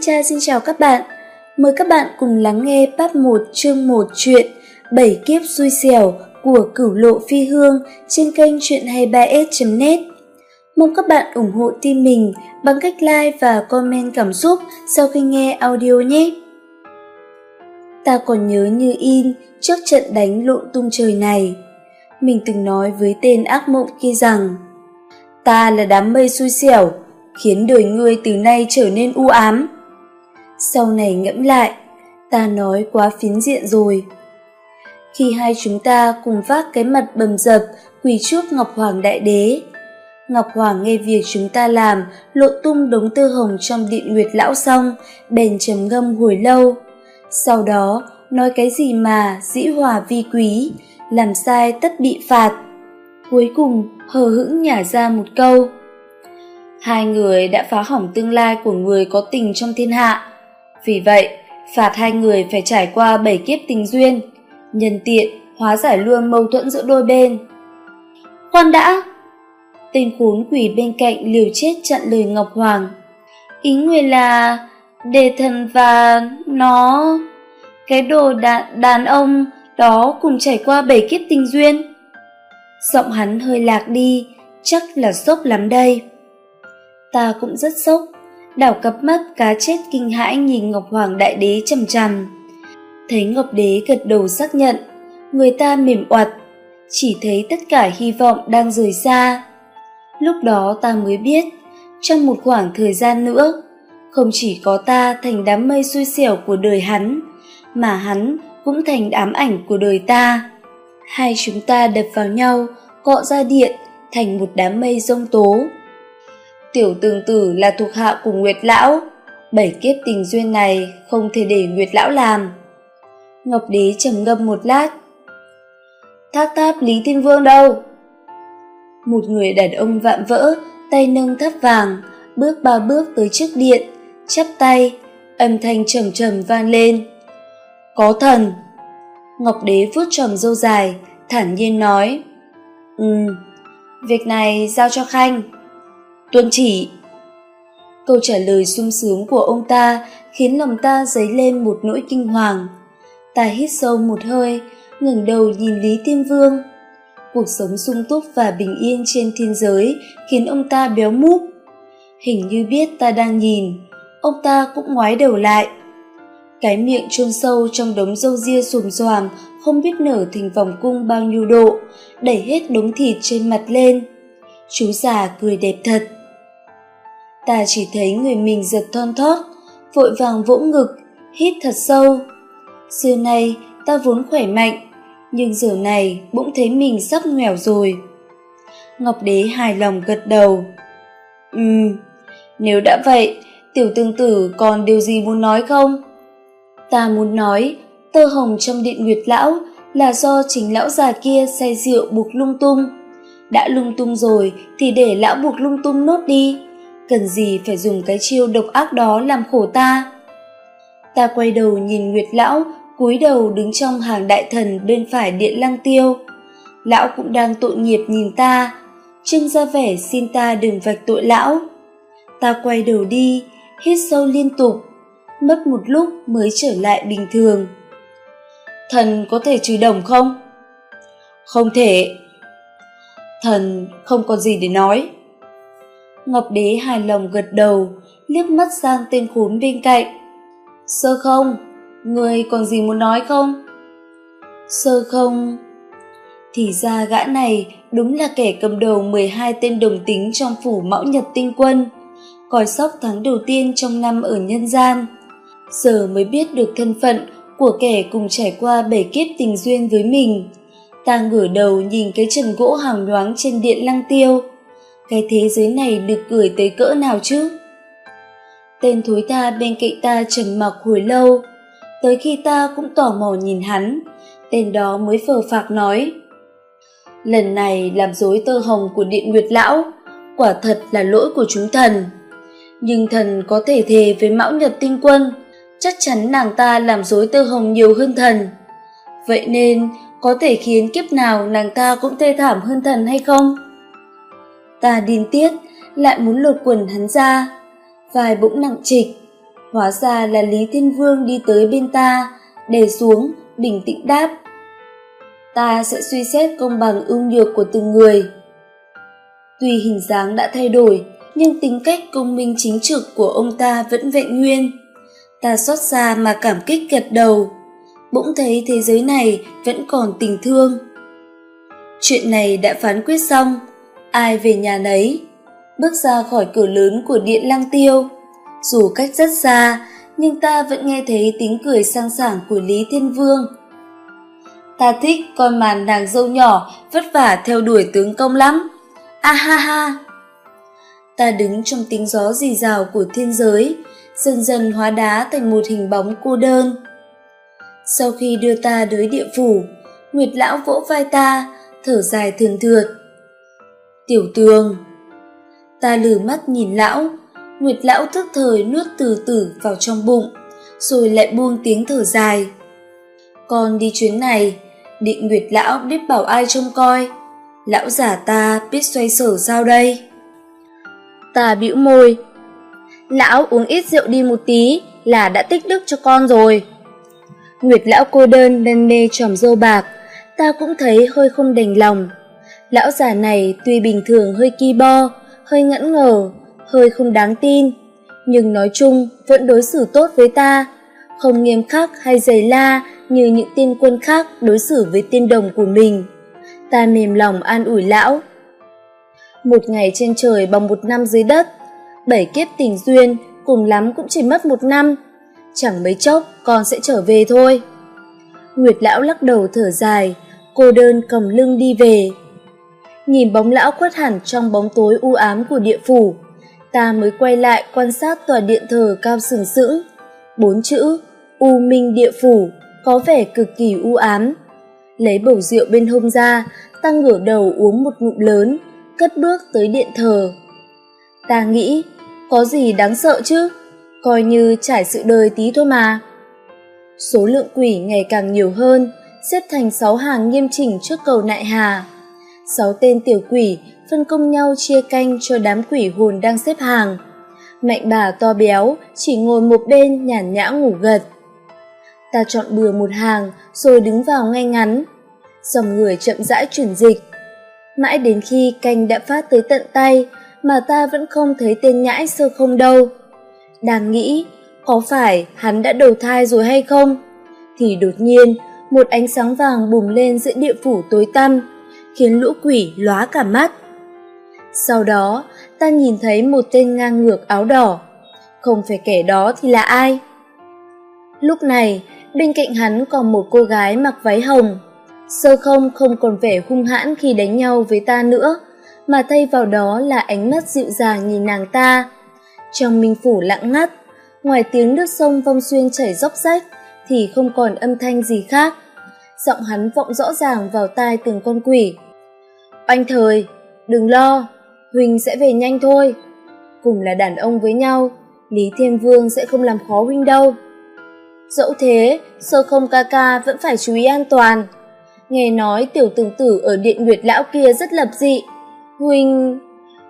Cha xin chào các bạn. Mời các bạn cùng lắng nghe Part 1 chương 1 chuyện Bảy kiếp xui xẻo của cửu lộ phi hương trên kênh truyện 23s.net. Mong các bạn ủng hộ team mình bằng cách like và comment cảm xúc sau khi nghe audio nhé. Ta còn nhớ như in trước trận đánh lộn tung trời này. Mình từng nói với tên ác mộng kia rằng Ta là đám mây xui xẻo, khiến đời ngươi từ nay trở nên u ám. Sau này ngẫm lại, ta nói quá phiến diện rồi. Khi hai chúng ta cùng vác cái mặt bầm dập quỳ trước Ngọc Hoàng Đại Đế, Ngọc Hoàng nghe việc chúng ta làm lộ tung đống tơ hồng trong điện nguyệt lão xong, bèn trầm ngâm hồi lâu. Sau đó, nói cái gì mà dĩ hòa vi quý, làm sai tất bị phạt. Cuối cùng, hờ hững nhả ra một câu. Hai người đã phá hỏng tương lai của người có tình trong thiên hạ. Vì vậy, phạt hai người phải trải qua bảy kiếp tình duyên, nhân tiện hóa giải luôn mâu thuẫn giữa đôi bên. Khoan đã! Tên khốn quỷ bên cạnh liều chết chặn lời Ngọc Hoàng. Ý người là đề thần và nó... Cái đồ đàn, đàn ông đó cùng trải qua bảy kiếp tình duyên. Giọng hắn hơi lạc đi, chắc là sốc lắm đây. Ta cũng rất sốc, đảo cặp mắt cá chết kinh hãi nhìn Ngọc Hoàng Đại Đế chằm chằm. Thấy Ngọc Đế gật đầu xác nhận, người ta mềm oặt, chỉ thấy tất cả hy vọng đang rời xa. Lúc đó ta mới biết, trong một khoảng thời gian nữa, không chỉ có ta thành đám mây xui xẻo của đời hắn, mà hắn cũng thành ám ảnh của đời ta. Hai chúng ta đập vào nhau, cọ ra điện, thành một đám mây rông tố. Tiểu tường tử là thuộc hạ của Nguyệt Lão, bảy kiếp tình duyên này không thể để Nguyệt Lão làm. Ngọc Đế trầm ngâm một lát. Thác tháp Lý Thiên Vương đâu? Một người đàn ông vạm vỡ, tay nâng tháp vàng, bước ba bước tới trước điện, chắp tay, âm thanh trầm trầm vang lên. Có thần! Ngọc Đế vuốt tròm dâu dài, thản nhiên nói. Ừ, việc này giao cho Khanh. Tuân chỉ. Câu trả lời sung sướng của ông ta khiến lòng ta dấy lên một nỗi kinh hoàng. Ta hít sâu một hơi, ngẩng đầu nhìn Lý tiêm Vương. Cuộc sống sung túc và bình yên trên thiên giới khiến ông ta béo múp. Hình như biết ta đang nhìn, ông ta cũng ngoái đầu lại. Cái miệng chôn sâu trong đống râu ria xùm xoàm không biết nở thành vòng cung bao nhiêu độ, đẩy hết đống thịt trên mặt lên. Chú già cười đẹp thật. Ta chỉ thấy người mình giật thon thót, vội vàng vỗ ngực, hít thật sâu. Xưa nay ta vốn khỏe mạnh, nhưng giờ này bỗng thấy mình sắp nghèo rồi. Ngọc Đế hài lòng gật đầu. Ừm, nếu đã vậy, tiểu tương tử còn điều gì muốn nói không? Ta muốn nói, tơ hồng trong điện nguyệt lão là do chính lão già kia say rượu buộc lung tung. Đã lung tung rồi thì để lão buộc lung tung nốt đi, cần gì phải dùng cái chiêu độc ác đó làm khổ ta. Ta quay đầu nhìn Nguyệt lão cúi đầu đứng trong hàng đại thần bên phải điện lăng tiêu. Lão cũng đang tội nghiệp nhìn ta, trưng ra vẻ xin ta đừng vạch tội lão. Ta quay đầu đi, hít sâu liên tục, mất một lúc mới trở lại bình thường thần có thể trừ đồng không không thể thần không còn gì để nói ngọc đế hài lòng gật đầu, liếc mắt sang tên khốn bên cạnh. Sơ không, người còn gì muốn nói không? Sơ không. Thì ra gã này đúng là kẻ cầm đầu 12 tên đồng tính trong phủ mão nhật tinh quân, coi sóc tháng đầu tiên trong năm ở nhân gian. Giờ mới biết được thân phận của kẻ cùng trải qua bảy kiếp tình duyên với mình. Ta ngửa đầu nhìn cái trần gỗ hào nhoáng trên điện lăng tiêu cái thế giới này được gửi tới cỡ nào chứ? Tên thối tha bên cạnh ta trầm mặc hồi lâu. Tới khi ta cũng tò mò nhìn hắn, tên đó mới phờ phạc nói, lần này làm dối tơ hồng của điện nguyệt lão, quả thật là lỗi của chúng thần. Nhưng thần có thể thề với mão nhật tinh quân, chắc chắn nàng ta làm dối tơ hồng nhiều hơn thần. Vậy nên có thể khiến kiếp nào nàng ta cũng thê thảm hơn thần hay không? Ta điên tiết, lại muốn lột quần hắn ra. Vai bỗng nặng trịch, hóa ra là lý thiên vương đi tới bên ta, đè xuống, bình tĩnh đáp. Ta sẽ suy xét công bằng ưu nhược của từng người. Tuy hình dáng đã thay đổi, nhưng tính cách công minh chính trực của ông ta vẫn vẹn nguyên. Ta xót xa mà cảm kích gật đầu. Bỗng thấy thế giới này vẫn còn tình thương. Chuyện này đã phán quyết xong ai về nhà nấy. Bước ra khỏi cửa lớn của điện lang tiêu. Dù cách rất xa, nhưng ta vẫn nghe thấy tiếng cười sang sảng của lý thiên vương. Ta thích con màn nàng dâu nhỏ, vất vả theo đuổi tướng công lắm. A ha ha. Ta đứng trong tiếng gió rì rào của thiên giới, dần dần hóa đá thành một hình bóng cô đơn. Sau khi đưa ta tới địa phủ, nguyệt lão vỗ vai ta, thở dài thường thượt tiểu tường. Ta lử mắt nhìn lão, nguyệt lão thức thời nuốt từ từ vào trong bụng, rồi lại buông tiếng thở dài. Con đi chuyến này, định nguyệt lão biết bảo ai trông coi. Lão giả ta biết xoay sở sao đây? Ta bĩu môi. Lão uống ít rượu đi một tí là đã tích đức cho con rồi. Nguyệt lão cô đơn đân nê tròm dâu bạc, ta cũng thấy hơi không đành lòng lão già này tuy bình thường hơi ki bo, hơi ngẫn ngờ, hơi không đáng tin. Nhưng nói chung, vẫn đối xử tốt với ta. Không nghiêm khắc hay dày la như những tiên quân khác đối xử với tiên đồng của mình. Ta mềm lòng an ủi lão. Một ngày trên trời bằng một năm dưới đất, bảy kiếp tình duyên cùng lắm cũng chỉ mất một năm. Chẳng mấy chốc, con sẽ trở về thôi. Nguyệt lão lắc đầu thở dài, cô đơn cầm lưng đi về nhìn bóng lão khuất hẳn trong bóng tối u ám của địa phủ, ta mới quay lại quan sát tòa điện thờ cao sừng sững. Bốn chữ, u minh địa phủ, có vẻ cực kỳ u ám. Lấy bầu rượu bên hông ra, ta ngửa đầu uống một ngụm lớn, cất bước tới điện thờ. Ta nghĩ, có gì đáng sợ chứ? Coi như trải sự đời tí thôi mà. Số lượng quỷ ngày càng nhiều hơn, xếp thành sáu hàng nghiêm chỉnh trước cầu nại hà sáu tên tiểu quỷ phân công nhau chia canh cho đám quỷ hồn đang xếp hàng. Mạnh bà to béo chỉ ngồi một bên nhàn nhã ngủ gật. Ta chọn bừa một hàng rồi đứng vào ngay ngắn. Dòng người chậm rãi chuyển dịch. Mãi đến khi canh đã phát tới tận tay mà ta vẫn không thấy tên nhãi sơ không đâu. Đang nghĩ, có phải hắn đã đầu thai rồi hay không? Thì đột nhiên, một ánh sáng vàng bùng lên giữa địa phủ tối tăm khiến lũ quỷ lóa cả mắt. Sau đó, ta nhìn thấy một tên ngang ngược áo đỏ. Không phải kẻ đó thì là ai? Lúc này, bên cạnh hắn còn một cô gái mặc váy hồng. Sơ không không còn vẻ hung hãn khi đánh nhau với ta nữa, mà thay vào đó là ánh mắt dịu dàng nhìn nàng ta. Trong minh phủ lặng ngắt, ngoài tiếng nước sông vong xuyên chảy róc rách thì không còn âm thanh gì khác. Giọng hắn vọng rõ ràng vào tai từng con quỷ. Anh thời, đừng lo huynh sẽ về nhanh thôi. Cùng là đàn ông với nhau, lý thiên vương sẽ không làm khó huynh đâu. Dẫu thế, sơ không ca ca vẫn phải chú ý an toàn. Nghe nói tiểu tường tử ở điện nguyệt lão kia rất lập dị. Huynh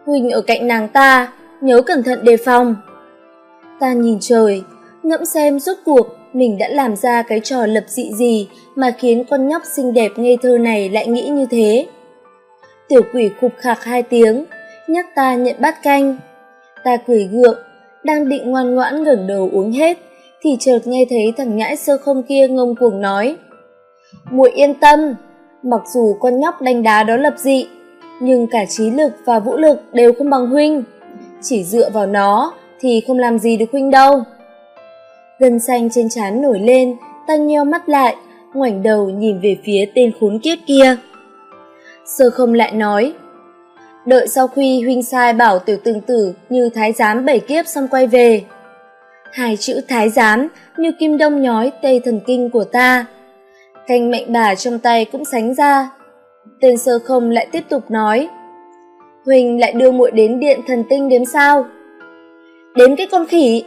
huynh ở cạnh nàng ta, nhớ cẩn thận đề phòng. Ta nhìn trời, ngẫm xem rốt cuộc mình đã làm ra cái trò lập dị gì mà khiến con nhóc xinh đẹp ngây thơ này lại nghĩ như thế tiểu quỷ khục khạc hai tiếng, nhắc ta nhận bát canh. Ta cười gượng, đang định ngoan ngoãn ngẩng đầu uống hết, thì chợt nghe thấy thằng nhãi sơ không kia ngông cuồng nói. Muội yên tâm, mặc dù con nhóc đánh đá đó lập dị, nhưng cả trí lực và vũ lực đều không bằng huynh. Chỉ dựa vào nó thì không làm gì được huynh đâu. Gân xanh trên trán nổi lên, ta nheo mắt lại, ngoảnh đầu nhìn về phía tên khốn kiếp kia sơ không lại nói, đợi sau khi huynh sai bảo tiểu Tương tử như thái giám bảy kiếp xong quay về. Hai chữ thái giám như kim đông nhói tây thần kinh của ta. Canh mệnh bà trong tay cũng sánh ra. Tên sơ không lại tiếp tục nói, huỳnh lại đưa muội đến điện thần tinh đếm sao? Đến cái con khỉ.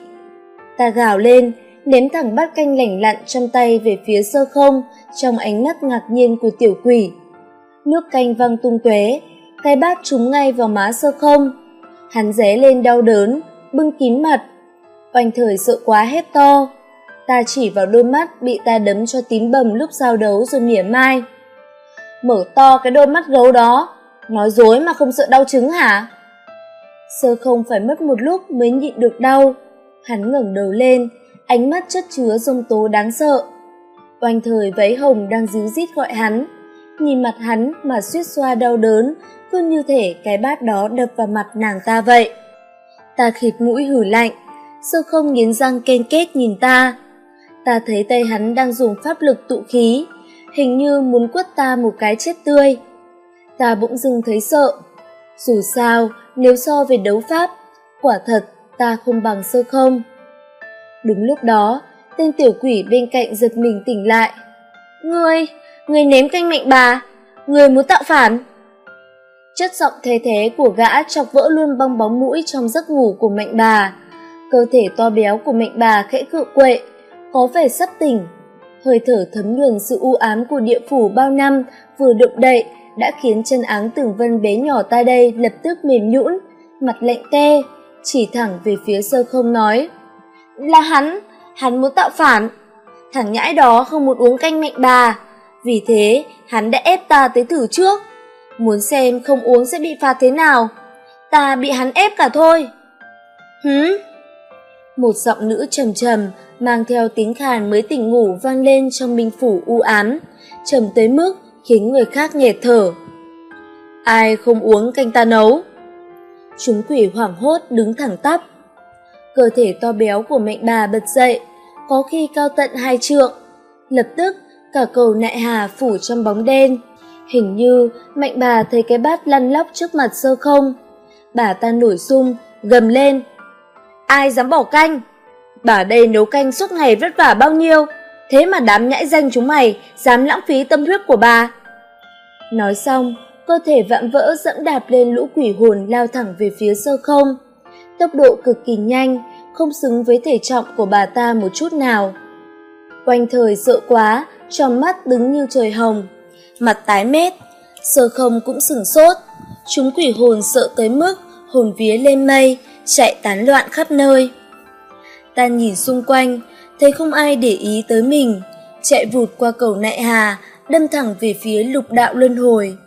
Ta gào lên, ném thẳng bát canh lảnh lặn trong tay về phía sơ không trong ánh mắt ngạc nhiên của tiểu quỷ nước canh văng tung tóe cái bát trúng ngay vào má sơ không. Hắn ré lên đau đớn, bưng kín mặt. Oanh thời sợ quá hét to. Ta chỉ vào đôi mắt bị ta đấm cho tím bầm lúc giao đấu rồi mỉa mai. Mở to cái đôi mắt gấu đó, nói dối mà không sợ đau trứng hả? Sơ không phải mất một lúc mới nhịn được đau. Hắn ngẩng đầu lên, ánh mắt chất chứa rông tố đáng sợ. Oanh thời váy hồng đang díu rít gọi hắn nhìn mặt hắn mà suýt xoa đau đớn, cứ như thể cái bát đó đập vào mặt nàng ta vậy. Ta khịt mũi hử lạnh sơ không nghiến răng ken kết nhìn ta? Ta thấy tay hắn đang dùng pháp lực tụ khí, hình như muốn quất ta một cái chết tươi. Ta bỗng dưng thấy sợ. Dù sao, nếu so về đấu pháp, quả thật ta không bằng sơ không. Đúng lúc đó, tên tiểu quỷ bên cạnh giật mình tỉnh lại. Ngươi người ném canh mạnh bà, người muốn tạo phản. Chất giọng thê thế của gã chọc vỡ luôn bong bóng mũi trong giấc ngủ của mạnh bà. Cơ thể to béo của mạnh bà khẽ cự quệ, có vẻ sắp tỉnh. Hơi thở thấm nhuần sự u ám của địa phủ bao năm vừa động đậy đã khiến chân áng tường vân bé nhỏ ta đây lập tức mềm nhũn, mặt lạnh te, chỉ thẳng về phía sơ không nói. Là hắn hắn muốn tạo phản. Thằng nhãi đó không muốn uống canh mạnh bà vì thế, hắn đã ép ta tới thử trước. Muốn xem không uống sẽ bị phạt thế nào. Ta bị hắn ép cả thôi. Hứ một giọng nữ trầm trầm mang theo tiếng khàn mới tỉnh ngủ vang lên trong minh phủ u ám, trầm tới mức khiến người khác nghẹt thở. Ai không uống canh ta nấu? Chúng quỷ hoảng hốt đứng thẳng tắp. Cơ thể to béo của mệnh bà bật dậy, có khi cao tận hai trượng, lập tức cả cầu nại hà phủ trong bóng đen. Hình như mạnh bà thấy cái bát lăn lóc trước mặt sơ không. Bà ta nổi sung, gầm lên. Ai dám bỏ canh? Bà đây nấu canh suốt ngày vất vả bao nhiêu? Thế mà đám nhãi danh chúng mày dám lãng phí tâm huyết của bà. Nói xong, cơ thể vạm vỡ dẫm đạp lên lũ quỷ hồn lao thẳng về phía sơ không. Tốc độ cực kỳ nhanh, không xứng với thể trọng của bà ta một chút nào. Quanh thời sợ quá tròn mắt đứng như trời hồng. Mặt tái mét sơ không cũng sửng sốt. Chúng quỷ hồn sợ tới mức hồn vía lên mây, chạy tán loạn khắp nơi. Ta nhìn xung quanh, thấy không ai để ý tới mình. Chạy vụt qua cầu nại hà, đâm thẳng về phía lục đạo luân hồi.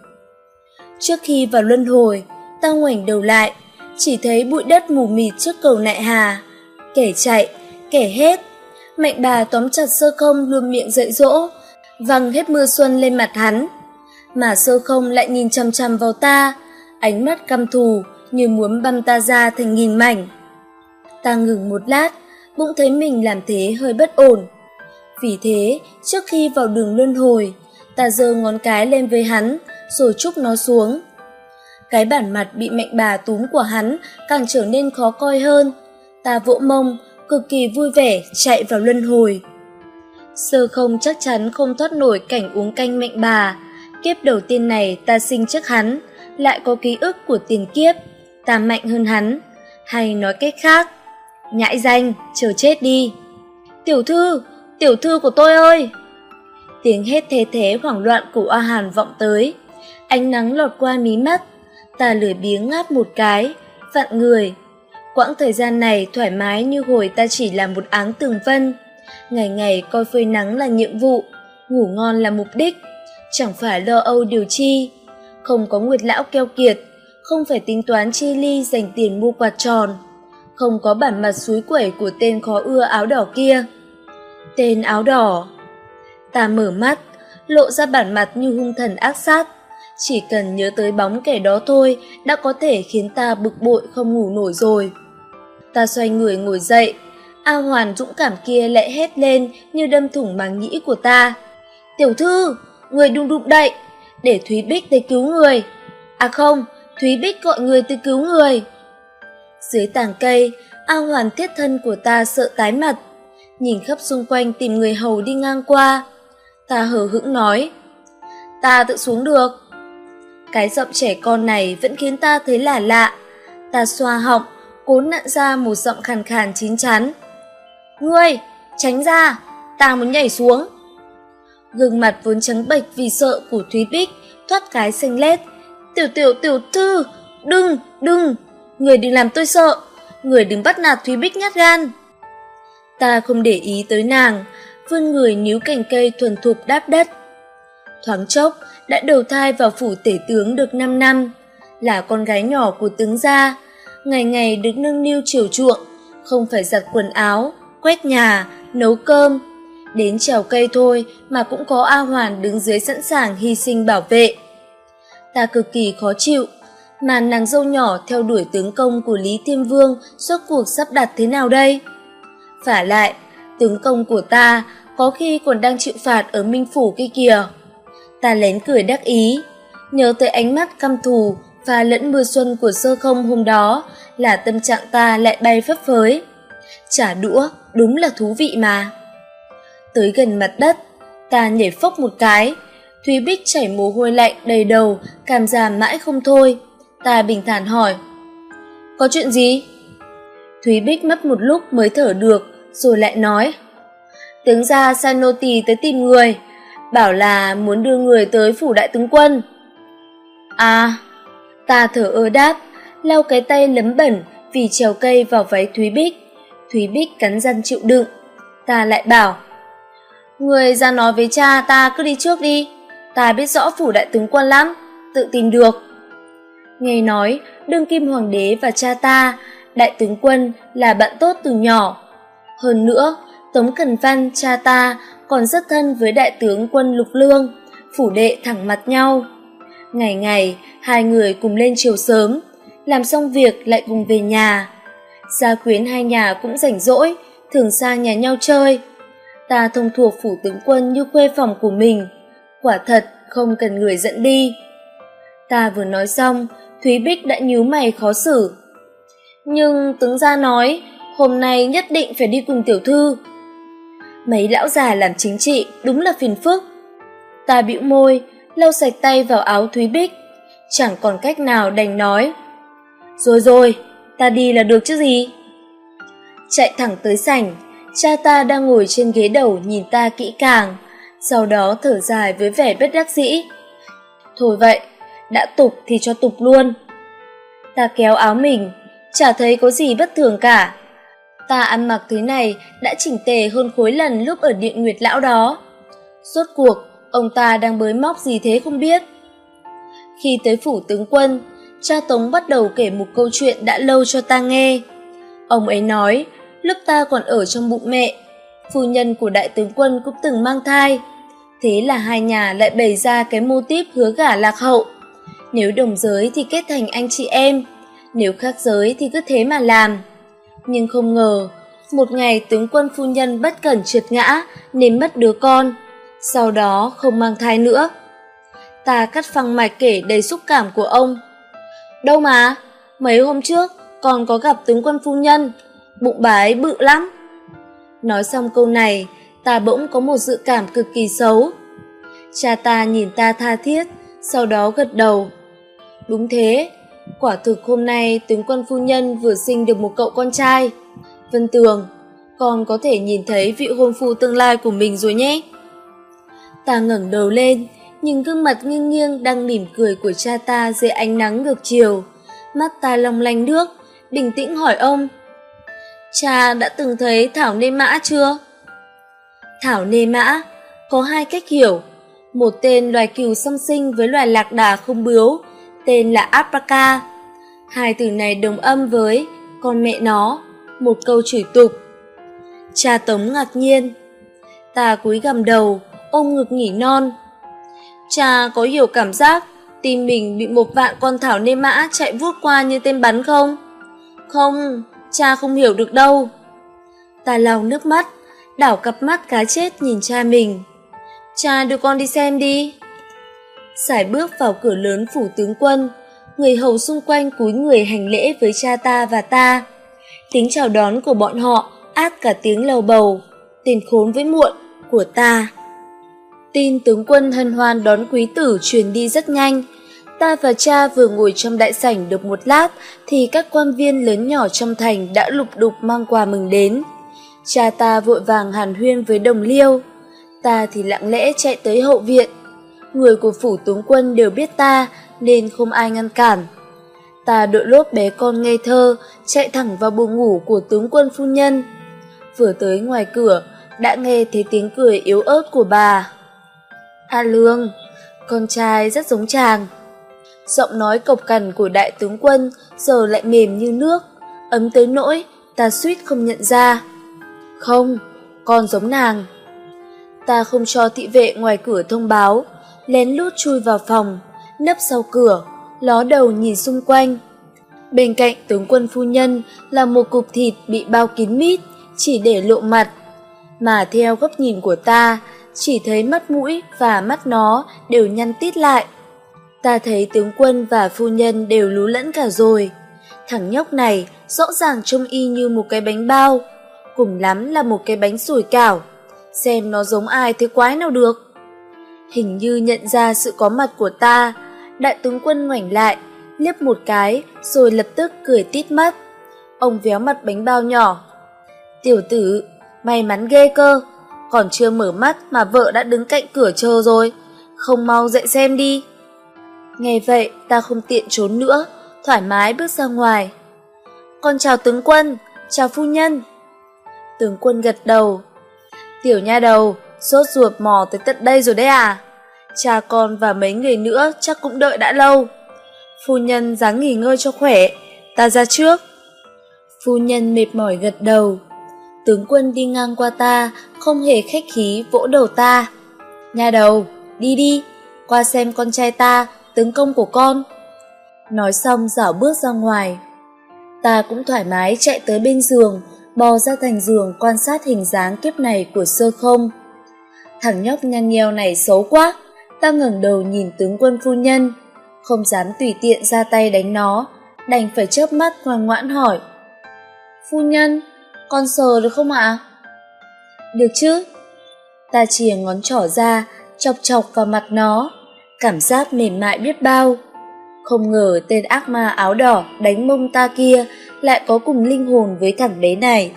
Trước khi vào luân hồi, ta ngoảnh đầu lại, chỉ thấy bụi đất mù mịt trước cầu nại hà. Kẻ chạy, kẻ hết mạnh bà tóm chặt sơ không luôn miệng dạy dỗ, văng hết mưa xuân lên mặt hắn. Mà sơ không lại nhìn chằm chằm vào ta, ánh mắt căm thù như muốn băm ta ra thành nghìn mảnh. Ta ngừng một lát, bỗng thấy mình làm thế hơi bất ổn. Vì thế, trước khi vào đường luân hồi, ta giơ ngón cái lên với hắn, rồi chúc nó xuống. Cái bản mặt bị mạnh bà túm của hắn càng trở nên khó coi hơn. Ta vỗ mông cực kỳ vui vẻ, chạy vào luân hồi. Sơ không chắc chắn không thoát nổi cảnh uống canh mệnh bà. Kiếp đầu tiên này ta sinh trước hắn, lại có ký ức của tiền kiếp. Ta mạnh hơn hắn, hay nói cách khác, nhãi danh, chờ chết đi. Tiểu thư tiểu thư của tôi ơi! Tiếng hết thế thế hoảng loạn của a hàn vọng tới. Ánh nắng lọt qua mí mắt, ta lười biếng ngáp một cái, vặn người quãng thời gian này thoải mái như hồi ta chỉ là một áng tường vân. Ngày ngày coi phơi nắng là nhiệm vụ, ngủ ngon là mục đích. Chẳng phải lo âu điều chi. Không có nguyệt lão keo kiệt, không phải tính toán chi ly dành tiền mua quạt tròn. Không có bản mặt suối quẩy của tên khó ưa áo đỏ kia. Tên áo đỏ. Ta mở mắt, lộ ra bản mặt như hung thần ác sát. Chỉ cần nhớ tới bóng kẻ đó thôi đã có thể khiến ta bực bội không ngủ nổi rồi ta xoay người ngồi dậy. A hoàn dũng cảm kia lại hét lên như đâm thủng màng nhĩ của ta. Tiểu thư, người đừng đụng đậy, để thúy bích tới cứu người. À không, thúy bích gọi người tới cứu người. Dưới tàng cây, a hoàn thiết thân của ta sợ tái mặt. Nhìn khắp xung quanh tìm người hầu đi ngang qua. Ta hờ hững nói, ta tự xuống được. Cái giọng trẻ con này vẫn khiến ta thấy là lạ. Ta xoa họng cố nặn ra một giọng khàn khàn chín chắn. Ngươi, tránh ra, ta muốn nhảy xuống. Gương mặt vốn trắng bệch vì sợ của thúy bích thoát cái xanh lét. Tiểu tiểu tiểu thư, đừng đừng, người đừng làm tôi sợ, người đừng bắt nạt thúy bích nhát gan. Ta không để ý tới nàng, vươn người níu cành cây thuần thục đáp đất. Thoáng chốc, đã đầu thai vào phủ tể tướng được năm năm, là con gái nhỏ của tướng gia ngày ngày được nâng niu chiều chuộng, không phải giặt quần áo, quét nhà, nấu cơm. Đến trèo cây thôi mà cũng có a hoàn đứng dưới sẵn sàng hy sinh bảo vệ. Ta cực kỳ khó chịu, mà nàng dâu nhỏ theo đuổi tướng công của lý thiên vương suốt cuộc sắp đặt thế nào đây? Phả lại, tướng công của ta có khi còn đang chịu phạt ở minh phủ kia kìa. Ta lén cười đắc ý, nhớ tới ánh mắt căm thù và lẫn mưa xuân của sơ không hôm đó là tâm trạng ta lại bay phấp phới. Trả đũa, đúng là thú vị mà. Tới gần mặt đất, ta nhảy phốc một cái thúy bích chảy mồ hôi lạnh đầy đầu, cảm giảm mãi không thôi. Ta bình thản hỏi, có chuyện gì? Thúy bích mất một lúc mới thở được, rồi lại nói, tướng gia sanoti tới tìm người, bảo là muốn đưa người tới phủ đại tướng quân. À ta thở ơ đáp, lau cái tay lấm bẩn vì trèo cây vào váy thúy bích. Thúy bích cắn răng chịu đựng. Ta lại bảo, người ra nói với cha ta cứ đi trước đi, ta biết rõ phủ đại tướng quân lắm, tự tìm được. Nghe nói, đương kim hoàng đế và cha ta, đại tướng quân là bạn tốt từ nhỏ. Hơn nữa, tống cần văn, cha ta còn rất thân với đại tướng quân lục lương, phủ đệ thẳng mặt nhau ngày ngày, hai người cùng lên chiều sớm, làm xong việc lại cùng về nhà. Gia quyến hai nhà cũng rảnh rỗi, thường sang nhà nhau chơi. Ta thông thuộc phủ tướng quân như quê phòng của mình, quả thật không cần người dẫn đi. Ta vừa nói xong, thúy bích đã nhíu mày khó xử. Nhưng tướng gia nói, hôm nay nhất định phải đi cùng tiểu thư. Mấy lão già làm chính trị đúng là phiền phức. Ta bĩu môi lau sạch tay vào áo thúy bích. Chẳng còn cách nào đành nói, rồi rồi, ta đi là được chứ gì? Chạy thẳng tới sảnh, cha ta đang ngồi trên ghế đầu nhìn ta kỹ càng, sau đó thở dài với vẻ bất đắc dĩ. Thôi vậy, đã tục thì cho tục luôn. Ta kéo áo mình, chả thấy có gì bất thường cả. Ta ăn mặc thế này đã chỉnh tề hơn khối lần lúc ở điện nguyệt lão đó. Rốt cuộc ông ta đang bới móc gì thế không biết. Khi tới phủ tướng quân, cha tống bắt đầu kể một câu chuyện đã lâu cho ta nghe. Ông ấy nói, lúc ta còn ở trong bụng mẹ, phu nhân của đại tướng quân cũng từng mang thai. Thế là hai nhà lại bày ra cái mô típ hứa gả lạc hậu. Nếu đồng giới thì kết thành anh chị em, nếu khác giới thì cứ thế mà làm. Nhưng không ngờ, một ngày tướng quân phu nhân bất cẩn trượt ngã, nên mất đứa con sau đó không mang thai nữa. Ta cắt phăng mạch kể đầy xúc cảm của ông. Đâu mà, mấy hôm trước còn có gặp tướng quân phu nhân, bụng bà ấy bự lắm. Nói xong câu này, ta bỗng có một dự cảm cực kỳ xấu. Cha ta nhìn ta tha thiết, sau đó gật đầu. Đúng thế, quả thực hôm nay tướng quân phu nhân vừa sinh được một cậu con trai. Vân tường, con có thể nhìn thấy vị hôn phu tương lai của mình rồi nhé ta ngẩng đầu lên nhìn gương mặt nghiêng nghiêng đang mỉm cười của cha ta dưới ánh nắng ngược chiều mắt ta long lanh nước bình tĩnh hỏi ông cha đã từng thấy thảo nê mã chưa thảo nê mã có hai cách hiểu một tên loài cừu song sinh với loài lạc đà không bướu tên là Apraca. Hai từ này đồng âm với con mẹ nó, một câu chửi tục. Cha Tống ngạc nhiên. Ta cúi gằm đầu, ôm ngực nghỉ non. Cha có hiểu cảm giác tim mình bị một vạn con thảo nê mã chạy vuốt qua như tên bắn không? Không, cha không hiểu được đâu. Ta lau nước mắt, đảo cặp mắt cá chết nhìn cha mình. Cha đưa con đi xem đi sải bước vào cửa lớn phủ tướng quân người hầu xung quanh cúi người hành lễ với cha ta và ta tiếng chào đón của bọn họ át cả tiếng lầu bầu tiền khốn với muộn của ta tin tướng quân hân hoan đón quý tử truyền đi rất nhanh. Ta và cha vừa ngồi trong đại sảnh được một lát, thì các quan viên lớn nhỏ trong thành đã lục đục mang quà mừng đến. Cha ta vội vàng hàn huyên với đồng liêu. Ta thì lặng lẽ chạy tới hậu viện. Người của phủ tướng quân đều biết ta, nên không ai ngăn cản. Ta đội lốt bé con ngây thơ, chạy thẳng vào buồng ngủ của tướng quân phu nhân. Vừa tới ngoài cửa, đã nghe thấy tiếng cười yếu ớt của bà a lương, con trai rất giống chàng. Giọng nói cộc cằn của đại tướng quân giờ lại mềm như nước, ấm tới nỗi ta suýt không nhận ra. Không, con giống nàng. Ta không cho thị vệ ngoài cửa thông báo, lén lút chui vào phòng, nấp sau cửa, ló đầu nhìn xung quanh. Bên cạnh tướng quân phu nhân là một cục thịt bị bao kín mít, chỉ để lộ mặt. Mà theo góc nhìn của ta chỉ thấy mắt mũi và mắt nó đều nhăn tít lại. Ta thấy tướng quân và phu nhân đều lú lẫn cả rồi. Thằng nhóc này rõ ràng trông y như một cái bánh bao, cùng lắm là một cái bánh sủi cảo. Xem nó giống ai thế quái nào được. Hình như nhận ra sự có mặt của ta, đại tướng quân ngoảnh lại, liếc một cái rồi lập tức cười tít mắt. Ông véo mặt bánh bao nhỏ. Tiểu tử, may mắn ghê cơ còn chưa mở mắt mà vợ đã đứng cạnh cửa chờ rồi. Không mau dậy xem đi. Nghe vậy, ta không tiện trốn nữa, thoải mái bước ra ngoài. Con chào tướng quân, chào phu nhân. Tướng quân gật đầu. Tiểu nha đầu, sốt ruột mò tới tận đây rồi đấy à? Cha con và mấy người nữa chắc cũng đợi đã lâu. Phu nhân dáng nghỉ ngơi cho khỏe, ta ra trước. Phu nhân mệt mỏi gật đầu tướng quân đi ngang qua ta, không hề khách khí vỗ đầu ta. Nhà đầu, đi đi, qua xem con trai ta, tướng công của con. Nói xong dảo bước ra ngoài. Ta cũng thoải mái chạy tới bên giường, bò ra thành giường quan sát hình dáng kiếp này của sơ không. Thằng nhóc nhăn nheo này xấu quá, ta ngẩng đầu nhìn tướng quân phu nhân, không dám tùy tiện ra tay đánh nó, đành phải chớp mắt ngoan ngoãn hỏi. Phu nhân con sờ được không ạ? Được chứ. Ta chìa ngón trỏ ra, chọc chọc vào mặt nó. Cảm giác mềm mại biết bao. Không ngờ tên ác ma áo đỏ đánh mông ta kia lại có cùng linh hồn với thằng bé này.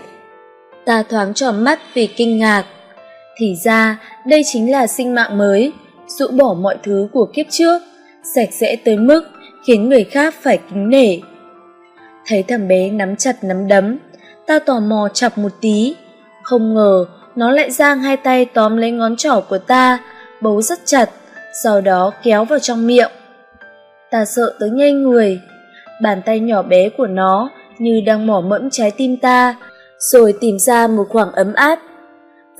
Ta thoáng tròn mắt vì kinh ngạc. Thì ra, đây chính là sinh mạng mới. Rũ bỏ mọi thứ của kiếp trước, sạch sẽ tới mức khiến người khác phải kính nể. Thấy thằng bé nắm chặt nắm đấm ta tò mò chọc một tí. Không ngờ, nó lại giang hai tay tóm lấy ngón trỏ của ta, bấu rất chặt, sau đó kéo vào trong miệng. Ta sợ tới ngây người. Bàn tay nhỏ bé của nó như đang mỏ mẫm trái tim ta, rồi tìm ra một khoảng ấm áp.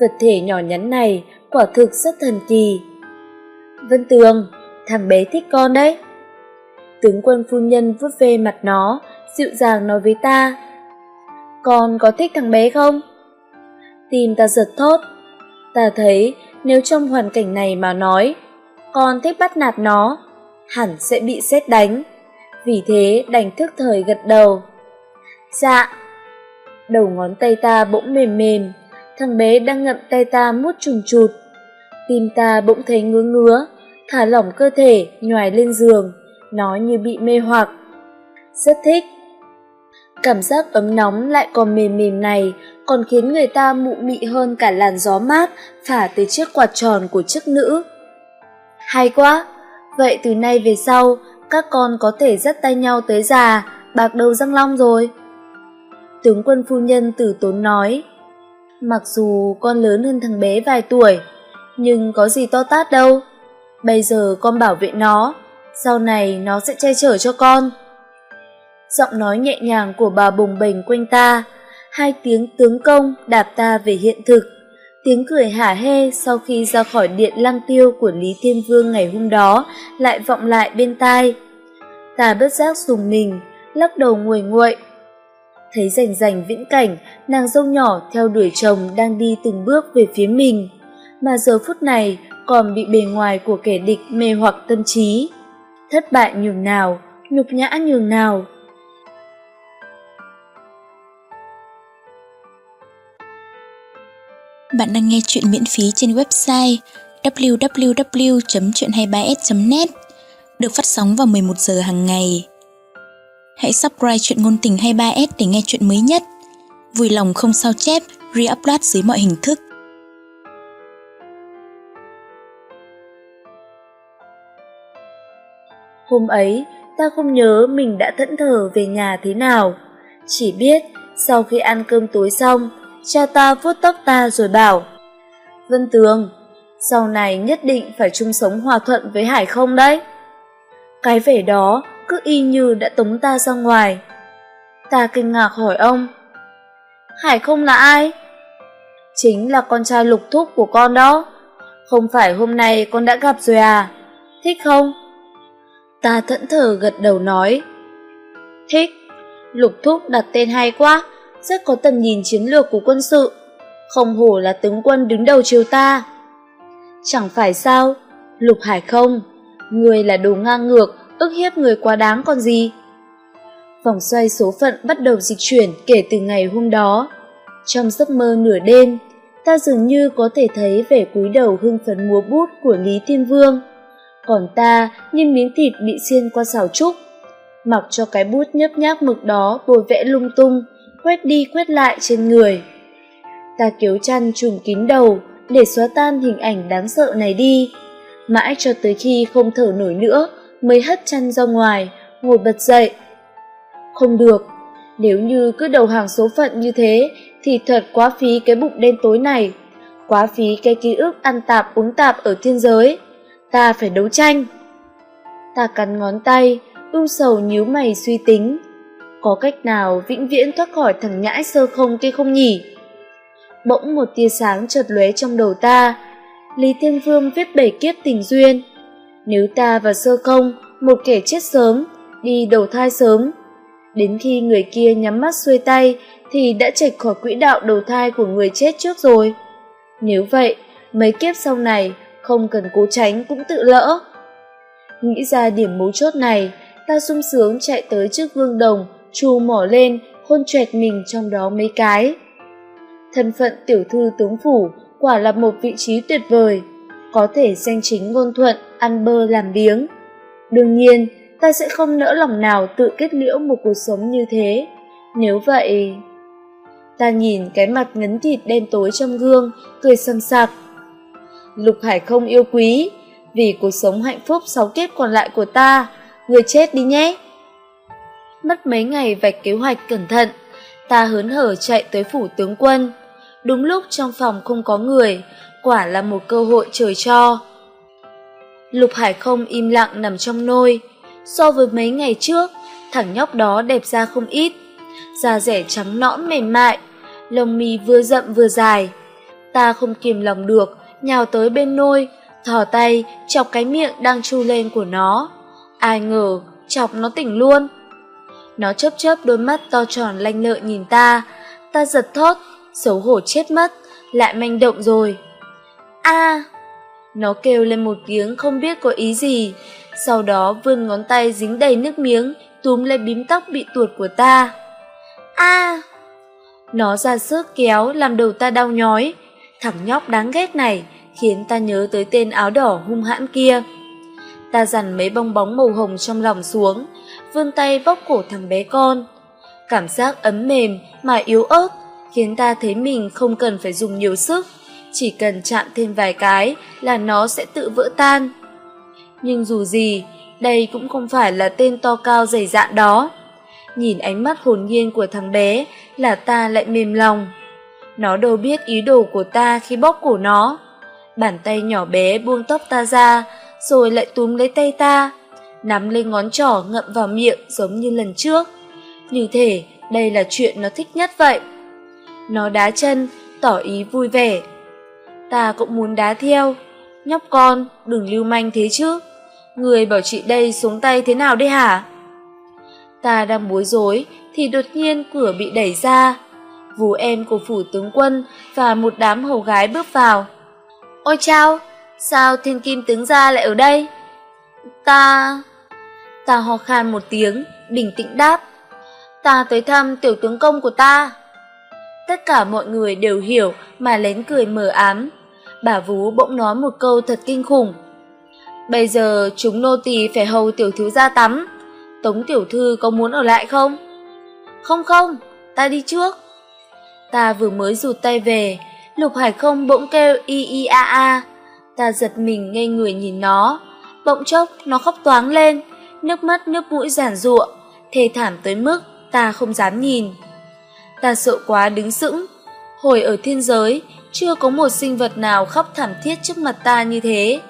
Vật thể nhỏ nhắn này quả thực rất thần kỳ. Vân tường, thằng bé thích con đấy. Tướng quân phu nhân vuốt ve mặt nó, dịu dàng nói với ta con có thích thằng bé không? Tim ta giật thót. Ta thấy nếu trong hoàn cảnh này mà nói, con thích bắt nạt nó, hẳn sẽ bị xét đánh. Vì thế đành thức thời gật đầu. Dạ. Đầu ngón tay ta bỗng mềm mềm, thằng bé đang ngậm tay ta mút trùng trụt. Tim ta bỗng thấy ngứa ngứa, thả lỏng cơ thể, nhoài lên giường, nó như bị mê hoặc. Rất thích cảm giác ấm nóng lại còn mềm mềm này, còn khiến người ta mụ mị hơn cả làn gió mát phả từ chiếc quạt tròn của chiếc nữ. Hay quá! Vậy từ nay về sau, các con có thể dắt tay nhau tới già, bạc đầu răng long rồi. Tướng quân phu nhân tử tốn nói, mặc dù con lớn hơn thằng bé vài tuổi, nhưng có gì to tát đâu. Bây giờ con bảo vệ nó, sau này nó sẽ che chở cho con giọng nói nhẹ nhàng của bà bồng bềnh quanh ta. Hai tiếng tướng công đạp ta về hiện thực. Tiếng cười hả hê sau khi ra khỏi điện lăng tiêu của lý thiên vương ngày hôm đó lại vọng lại bên tai. Ta bất giác dùng mình, lắc đầu nguội nguội. Thấy rành rành viễn cảnh, nàng dâu nhỏ theo đuổi chồng đang đi từng bước về phía mình. Mà giờ phút này còn bị bề ngoài của kẻ địch mê hoặc tâm trí. Thất bại nhường nào, nhục nhã nhường nào. Bạn đang nghe chuyện miễn phí trên website www.chuyện23s.net được phát sóng vào 11 giờ hàng ngày. Hãy subscribe chuyện ngôn tình 23s để nghe chuyện mới nhất. Vui lòng không sao chép, re-upload dưới mọi hình thức. Hôm ấy, ta không nhớ mình đã thẫn thờ về nhà thế nào. Chỉ biết, sau khi ăn cơm tối xong, cha ta vuốt tóc ta rồi bảo, vân tường sau này nhất định phải chung sống hòa thuận với hải không đấy. Cái vẻ đó cứ y như đã tống ta ra ngoài. Ta kinh ngạc hỏi ông, hải không là ai? Chính là con trai lục thúc của con đó. Không phải hôm nay con đã gặp rồi à? Thích không? Ta thẫn thờ gật đầu nói, thích, lục thúc đặt tên hay quá rất có tầm nhìn chiến lược của quân sự. Không hổ là tướng quân đứng đầu triều ta. Chẳng phải sao? Lục hải không? Người là đồ ngang ngược, ức hiếp người quá đáng còn gì? Vòng xoay số phận bắt đầu dịch chuyển kể từ ngày hôm đó. Trong giấc mơ nửa đêm, ta dường như có thể thấy vẻ cúi đầu hưng phấn múa bút của lý thiên vương. Còn ta, như miếng thịt bị xiên qua xào trúc. Mặc cho cái bút nhấp nháp mực đó bồi vẽ lung tung quét đi quét lại trên người. Ta kéo chăn trùm kín đầu để xóa tan hình ảnh đáng sợ này đi. Mãi cho tới khi không thở nổi nữa, mới hất chăn ra ngoài, ngồi bật dậy. Không được, nếu như cứ đầu hàng số phận như thế, thì thật quá phí cái bụng đen tối này. Quá phí cái ký ức ăn tạp, uống tạp ở thiên giới. Ta phải đấu tranh. Ta cắn ngón tay ưu sầu nhíu mày suy tính có cách nào vĩnh viễn thoát khỏi thằng nhãi sơ không kia không nhỉ? Bỗng một tia sáng chợt lóe trong đầu ta. Lý thiên vương viết bảy kiếp tình duyên. Nếu ta và sơ không, một kẻ chết sớm, đi đầu thai sớm. Đến khi người kia nhắm mắt xuôi tay, thì đã chệch khỏi quỹ đạo đầu thai của người chết trước rồi. Nếu vậy, mấy kiếp sau này, không cần cố tránh cũng tự lỡ. Nghĩ ra điểm mấu chốt này, ta sung sướng chạy tới trước gương đồng chu mỏ lên, hôn choẹt mình trong đó mấy cái. Thân phận tiểu thư tướng phủ quả là một vị trí tuyệt vời, có thể danh chính ngôn thuận, ăn bơ làm biếng. Đương nhiên, ta sẽ không nỡ lòng nào tự kết liễu một cuộc sống như thế. Nếu vậy, ta nhìn cái mặt ngấn thịt đen tối trong gương, cười sầm sặc lục hải không yêu quý, vì cuộc sống hạnh phúc sáu kiếp còn lại của ta, người chết đi nhé mất mấy ngày vạch kế hoạch cẩn thận. Ta hớn hở chạy tới phủ tướng quân. Đúng lúc trong phòng không có người, quả là một cơ hội trời cho. Lục hải không im lặng nằm trong nôi. So với mấy ngày trước, thằng nhóc đó đẹp ra không ít. Da rẻ trắng nõn mềm mại, lông mi vừa rậm vừa dài. Ta không kiềm lòng được, nhào tới bên nôi, thò tay chọc cái miệng đang chu lên của nó. Ai ngờ, chọc nó tỉnh luôn nó chớp chớp đôi mắt to tròn lanh lợi nhìn ta. Ta giật thót, xấu hổ chết mất, lại manh động rồi. A! Nó kêu lên một tiếng không biết có ý gì. Sau đó vươn ngón tay dính đầy nước miếng, túm lấy bím tóc bị tuột của ta. A! Nó ra sức kéo, làm đầu ta đau nhói. Thằng nhóc đáng ghét này, khiến ta nhớ tới tên áo đỏ hung hãn kia. Ta dằn mấy bong bóng màu hồng trong lòng xuống vươn tay bóc cổ thằng bé con. Cảm giác ấm mềm mà yếu ớt khiến ta thấy mình không cần phải dùng nhiều sức, chỉ cần chạm thêm vài cái là nó sẽ tự vỡ tan. Nhưng dù gì, đây cũng không phải là tên to cao dày dạn đó. Nhìn ánh mắt hồn nhiên của thằng bé là ta lại mềm lòng. Nó đâu biết ý đồ của ta khi bóp cổ nó. Bàn tay nhỏ bé buông tóc ta ra, rồi lại túm lấy tay ta nắm lên ngón trỏ ngậm vào miệng giống như lần trước. Như thể đây là chuyện nó thích nhất vậy. Nó đá chân, tỏ ý vui vẻ. Ta cũng muốn đá theo. Nhóc con, đừng lưu manh thế chứ. Người bảo chị đây xuống tay thế nào đấy hả? Ta đang bối rối, thì đột nhiên cửa bị đẩy ra. Vú em của phủ tướng quân và một đám hầu gái bước vào. Ôi chao, sao thiên kim tướng gia lại ở đây? Ta ta ho khan một tiếng, bình tĩnh đáp. Ta tới thăm tiểu tướng công của ta. Tất cả mọi người đều hiểu mà lén cười mờ ám. Bà vú bỗng nói một câu thật kinh khủng. Bây giờ chúng nô tỳ phải hầu tiểu thiếu gia tắm. Tống tiểu thư có muốn ở lại không? Không không, ta đi trước. Ta vừa mới rụt tay về, lục hải không bỗng kêu y y a a. Ta giật mình ngây người nhìn nó bỗng chốc nó khóc toáng lên nước mắt nước mũi giản giụa thê thảm tới mức ta không dám nhìn ta sợ quá đứng sững Hồi ở thiên giới, chưa có một sinh vật nào khóc thảm thiết trước mặt ta như thế.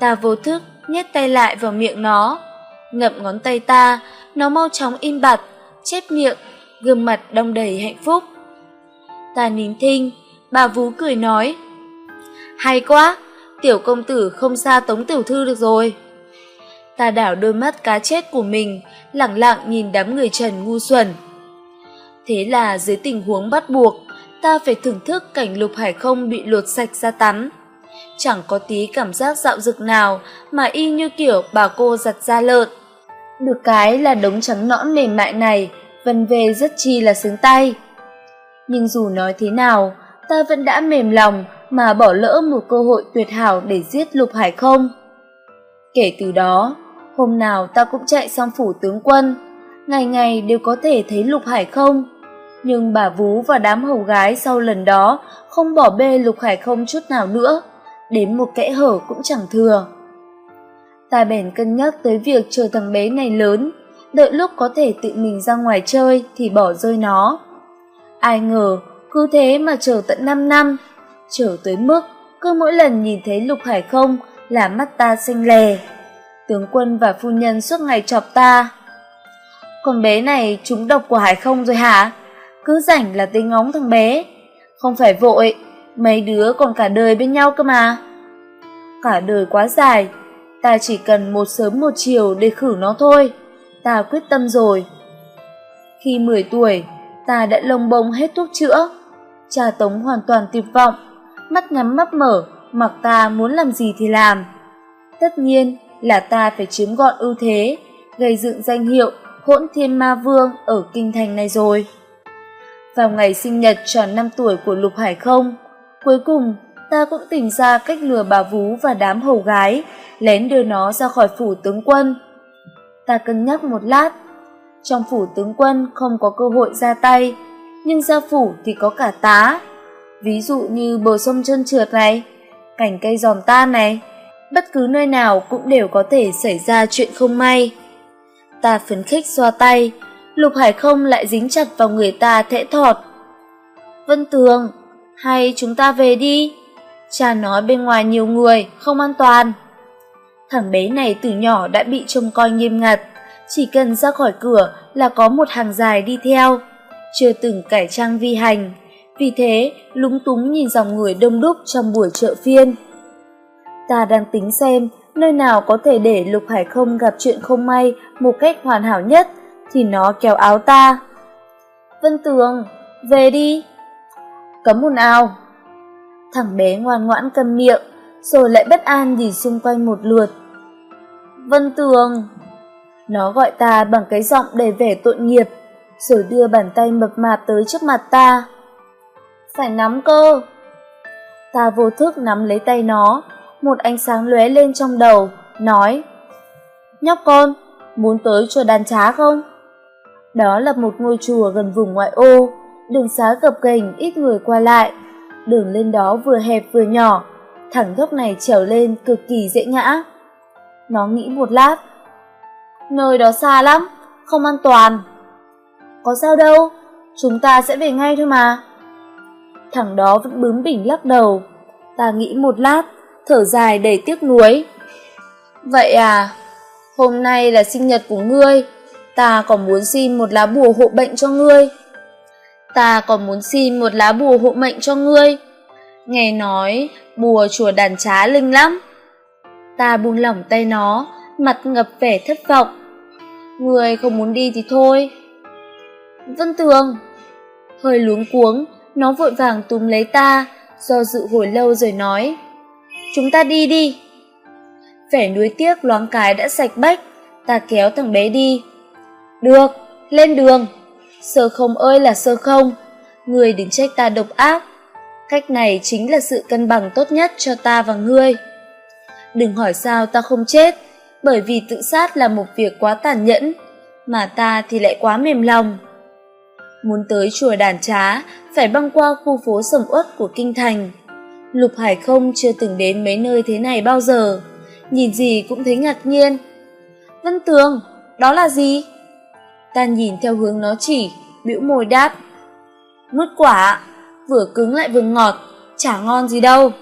Ta vô thức nhét tay lại vào miệng nó, ngậm ngón tay ta, nó mau chóng im bặt, chép miệng, gương mặt đong đầy hạnh phúc. Ta nín thinh, bà vú cười nói, hay quá, tiểu công tử không xa tống tiểu thư được rồi. Ta đảo đôi mắt cá chết của mình, lẳng lặng nhìn đám người trần ngu xuẩn. Thế là dưới tình huống bắt buộc, ta phải thưởng thức cảnh lục hải không bị lột sạch ra tắm. Chẳng có tí cảm giác dạo dực nào mà y như kiểu bà cô giặt da lợn. Được cái là đống trắng nõn mềm mại này, vân về rất chi là sướng tay. Nhưng dù nói thế nào, ta vẫn đã mềm lòng mà bỏ lỡ một cơ hội tuyệt hảo để giết lục hải không. Kể từ đó, hôm nào ta cũng chạy sang phủ tướng quân, ngày ngày đều có thể thấy lục hải không. Nhưng bà vú và đám hầu gái sau lần đó không bỏ bê lục hải không chút nào nữa, đến một kẽ hở cũng chẳng thừa. Ta bèn cân nhắc tới việc chờ thằng bé này lớn, đợi lúc có thể tự mình ra ngoài chơi thì bỏ rơi nó. Ai ngờ, cứ thế mà chờ tận năm năm, trở tới mức cứ mỗi lần nhìn thấy lục hải không là mắt ta xanh lè. Tướng quân và phu nhân suốt ngày chọc ta. Con bé này trúng độc của hải không rồi hả? Cứ rảnh là tính ngóng thằng bé. Không phải vội, mấy đứa còn cả đời bên nhau cơ mà. Cả đời quá dài, ta chỉ cần một sớm một chiều để khử nó thôi. Ta quyết tâm rồi. Khi 10 tuổi, ta đã lông bông hết thuốc chữa. Cha Tống hoàn toàn tuyệt vọng, mắt nhắm mắt mở, mặc ta muốn làm gì thì làm. Tất nhiên là ta phải chiếm gọn ưu thế, gây dựng danh hiệu hỗn thiên ma vương ở kinh thành này rồi. Vào ngày sinh nhật tròn 5 tuổi của Lục Hải không, cuối cùng ta cũng tìm ra cách lừa bà vú và đám hầu gái, lén đưa nó ra khỏi phủ tướng quân. Ta cân nhắc một lát, trong phủ tướng quân không có cơ hội ra tay, nhưng ra phủ thì có cả tá. Ví dụ như bờ sông trơn trượt này, cảnh cây giòn tan này, bất cứ nơi nào cũng đều có thể xảy ra chuyện không may. Ta phấn khích xoa tay, Lục Hải không lại dính chặt vào người ta thẽ thọt. Vân Tường, hay chúng ta về đi? Cha nói bên ngoài nhiều người, không an toàn. Thằng bé này từ nhỏ đã bị trông coi nghiêm ngặt, chỉ cần ra khỏi cửa là có một hàng dài đi theo, chưa từng cải trang vi hành. Vì thế, lúng túng nhìn dòng người đông đúc trong buổi chợ phiên. Ta đang tính xem nơi nào có thể để Lục Hải không gặp chuyện không may một cách hoàn hảo nhất, thì nó kéo áo ta. Vân Tường, về đi. Cấm hồn ao. Thằng bé ngoan ngoãn cầm miệng, rồi lại bất an nhìn xung quanh một lượt. Vân Tường. Nó gọi ta bằng cái giọng đầy vẻ tội nghiệp, rồi đưa bàn tay mập mạp tới trước mặt ta. Phải nắm cơ. Ta vô thức nắm lấy tay nó, một ánh sáng lóe lên trong đầu, nói Nhóc con, muốn tới chùa đàn trá không? Đó là một ngôi chùa gần vùng ngoại ô, đường xá gập ghềnh ít người qua lại. Đường lên đó vừa hẹp vừa nhỏ, thẳng dốc này trèo lên cực kỳ dễ ngã. Nó nghĩ một lát. Nơi đó xa lắm, không an toàn. Có sao đâu, chúng ta sẽ về ngay thôi mà. Thằng đó vẫn bướng bỉnh lắc đầu. Ta nghĩ một lát, thở dài đầy tiếc nuối. Vậy à, hôm nay là sinh nhật của ngươi, ta còn muốn xin một lá bùa hộ bệnh cho ngươi. Ta còn muốn xin một lá bùa hộ mệnh cho ngươi. Nghe nói, bùa chùa đàn trá linh lắm. Ta buông lỏng tay nó, mặt ngập vẻ thất vọng. Ngươi không muốn đi thì thôi. Vân Tường. Hơi luống cuống, nó vội vàng túm lấy ta, do dự hồi lâu rồi nói. Chúng ta đi đi. Vẻ nuối tiếc loáng cái đã sạch bách, ta kéo thằng bé đi. Được, lên đường. Sơ không ơi là sơ không, người đừng trách ta độc ác. Cách này chính là sự cân bằng tốt nhất cho ta và ngươi. Đừng hỏi sao ta không chết, bởi vì tự sát là một việc quá tàn nhẫn, mà ta thì lại quá mềm lòng. Muốn tới chùa đàn trá, phải băng qua khu phố sầm uất của kinh thành. Lục Hải không chưa từng đến mấy nơi thế này bao giờ, nhìn gì cũng thấy ngạc nhiên. Vân Tường, đó là gì? Ta nhìn theo hướng nó chỉ, bĩu môi đáp. Mứt quả, vừa cứng lại vừa ngọt chả ngon gì đâu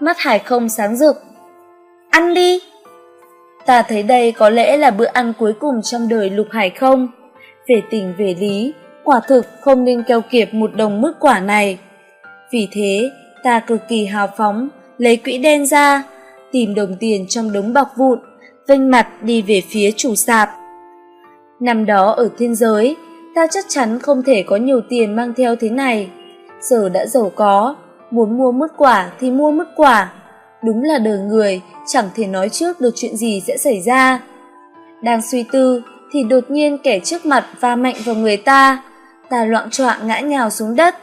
mắt hải không sáng rực ăn đi ta thấy đây có lẽ là bữa ăn cuối cùng trong đời lục hải không về tình về lý quả thực không nên keo kiệt một đồng mức quả này. Vì thế, ta cực kỳ hào phóng, lấy quỹ đen ra, tìm đồng tiền trong đống bọc vụn, vênh mặt đi về phía chủ sạp. Năm đó ở thiên giới, ta chắc chắn không thể có nhiều tiền mang theo thế này. Giờ đã giàu có, muốn mua mứt quả thì mua mứt quả. Đúng là đời người, chẳng thể nói trước được chuyện gì sẽ xảy ra. Đang suy tư thì đột nhiên kẻ trước mặt va mạnh vào người ta ta loạn choạng ngã nhào xuống đất.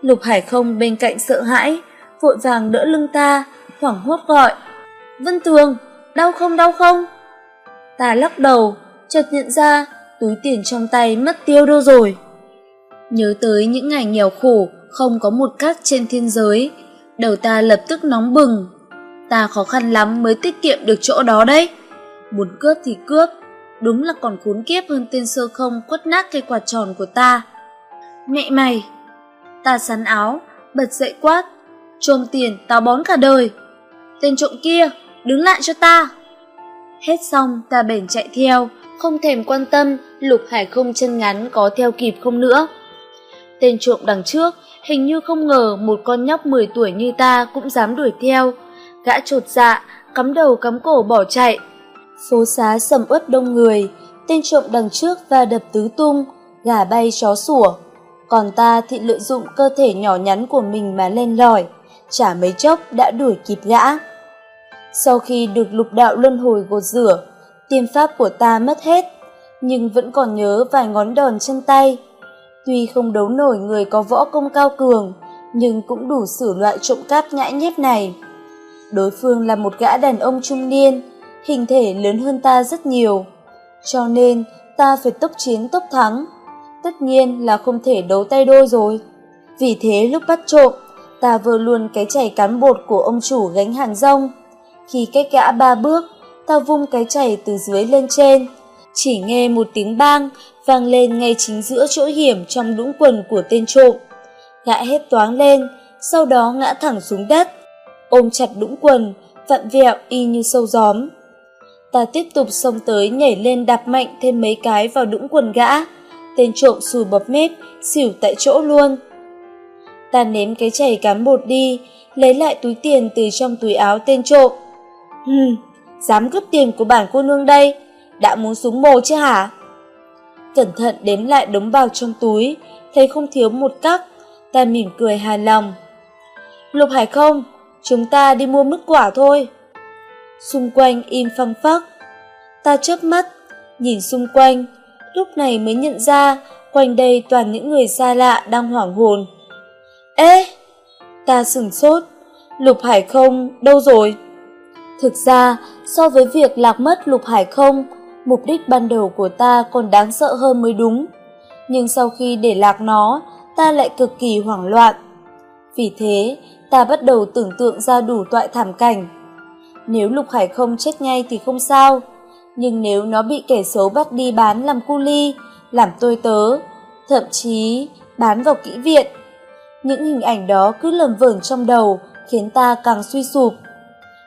Lục hải không bên cạnh sợ hãi, vội vàng đỡ lưng ta, hoảng hốt gọi, vân tường, đau không đau không? Ta lắc đầu, chợt nhận ra túi tiền trong tay mất tiêu đâu rồi. Nhớ tới những ngày nghèo khổ, không có một cát trên thiên giới, đầu ta lập tức nóng bừng. Ta khó khăn lắm mới tiết kiệm được chỗ đó đấy. Muốn cướp thì cướp đúng là còn khốn kiếp hơn tên sơ không quất nát cây quạt tròn của ta. Mẹ mày! Ta sắn áo, bật dậy quát. Trộm tiền tao bón cả đời. Tên trộm kia, đứng lại cho ta. Hết xong, ta bèn chạy theo, không thèm quan tâm, lục hải không chân ngắn có theo kịp không nữa. Tên trộm đằng trước, hình như không ngờ một con nhóc mười tuổi như ta cũng dám đuổi theo. Gã chột dạ cắm đầu cắm cổ bỏ chạy phố xá sầm uất đông người, tên trộm đằng trước va đập tứ tung, gà bay chó sủa. Còn ta thì lợi dụng cơ thể nhỏ nhắn của mình mà lên lỏi, chả mấy chốc đã đuổi kịp gã sau khi được lục đạo luân hồi gột rửa, tiên pháp của ta mất hết, nhưng vẫn còn nhớ vài ngón đòn chân tay. Tuy không đấu nổi người có võ công cao cường, nhưng cũng đủ xử loại trộm cắp nhãi nhép này. Đối phương là một gã đàn ông trung niên hình thể lớn hơn ta rất nhiều. Cho nên, ta phải tốc chiến tốc thắng. Tất nhiên là không thể đấu tay đôi rồi. Vì thế lúc bắt trộm, ta vơ luôn cái chảy cán bột của ông chủ gánh hàng rong. Khi cách gã ba bước, ta vung cái chảy từ dưới lên trên. Chỉ nghe một tiếng bang vang lên ngay chính giữa chỗ hiểm trong đũng quần của tên trộm. Gã hét toáng lên, sau đó ngã thẳng xuống đất. Ôm chặt đũng quần, vặn vẹo y như sâu gióm ta tiếp tục xông tới nhảy lên đạp mạnh thêm mấy cái vào đũng quần gã. Tên trộm sùi bọt mép, xỉu tại chỗ luôn. Ta ném cái chảy cán bột đi, lấy lại túi tiền từ trong túi áo tên trộm. Hừm, dám cướp tiền của bản cô nương đây? Đã muốn súng mồ chứ hả? Cẩn thận đếm lại đống bào trong túi, thấy không thiếu một cắc, ta mỉm cười hài lòng. Lục hải không, chúng ta đi mua mứt quả thôi xung quanh im phăng phắc. Ta chớp mắt, nhìn xung quanh, lúc này mới nhận ra quanh đây toàn những người xa lạ đang hoảng hồn. Ê, ta sửng sốt, lục hải không đâu rồi? Thực ra, so với việc lạc mất lục hải không, mục đích ban đầu của ta còn đáng sợ hơn mới đúng. Nhưng sau khi để lạc nó, ta lại cực kỳ hoảng loạn. Vì thế, ta bắt đầu tưởng tượng ra đủ toại thảm cảnh nếu lục hải không chết ngay thì không sao. Nhưng nếu nó bị kẻ xấu bắt đi bán làm cu ly, làm tôi tớ, thậm chí bán vào kỹ viện, những hình ảnh đó cứ lầm vởn trong đầu khiến ta càng suy sụp.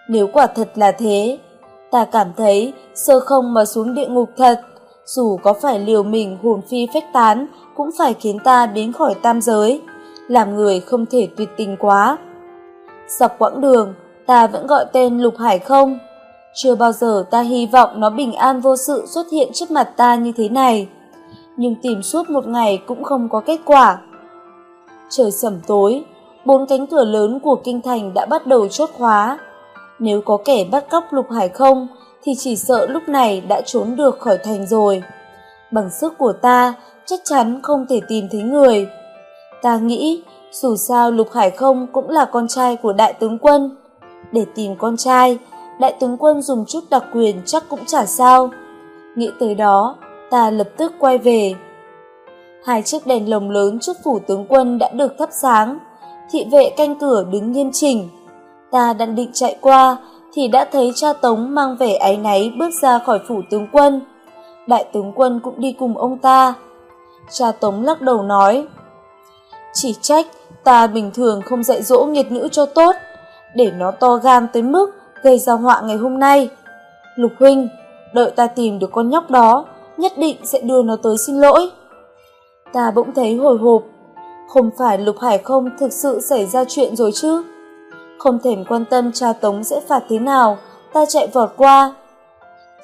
Nếu quả thật là thế, ta cảm thấy sơ không mà xuống địa ngục thật, dù có phải liều mình hồn phi phách tán cũng phải khiến ta biến khỏi tam giới, làm người không thể tuyệt tình quá. Dọc quãng đường ta vẫn gọi tên lục hải không? Chưa bao giờ ta hy vọng nó bình an vô sự xuất hiện trước mặt ta như thế này. Nhưng tìm suốt một ngày cũng không có kết quả. Trời sẩm tối, bốn cánh cửa lớn của kinh thành đã bắt đầu chốt khóa. Nếu có kẻ bắt cóc lục hải không, thì chỉ sợ lúc này đã trốn được khỏi thành rồi. Bằng sức của ta, chắc chắn không thể tìm thấy người. Ta nghĩ dù sao lục hải không cũng là con trai của đại tướng quân để tìm con trai. Đại tướng quân dùng chút đặc quyền chắc cũng chả sao. Nghĩ tới đó ta lập tức quay về. Hai chiếc đèn lồng lớn trước phủ tướng quân đã được thắp sáng. Thị vệ canh cửa đứng nghiêm chỉnh. Ta đang định chạy qua thì đã thấy cha tống mang vẻ áy náy bước ra khỏi phủ tướng quân. Đại tướng quân cũng đi cùng ông ta. Cha tống lắc đầu nói chỉ trách ta bình thường không dạy dỗ nghiệt ngữ cho tốt, để nó to gan tới mức gây ra họa ngày hôm nay. Lục huynh, đợi ta tìm được con nhóc đó, nhất định sẽ đưa nó tới xin lỗi. Ta bỗng thấy hồi hộp, không phải Lục Hải không thực sự xảy ra chuyện rồi chứ? Không thèm quan tâm cha Tống sẽ phạt thế nào, ta chạy vọt qua.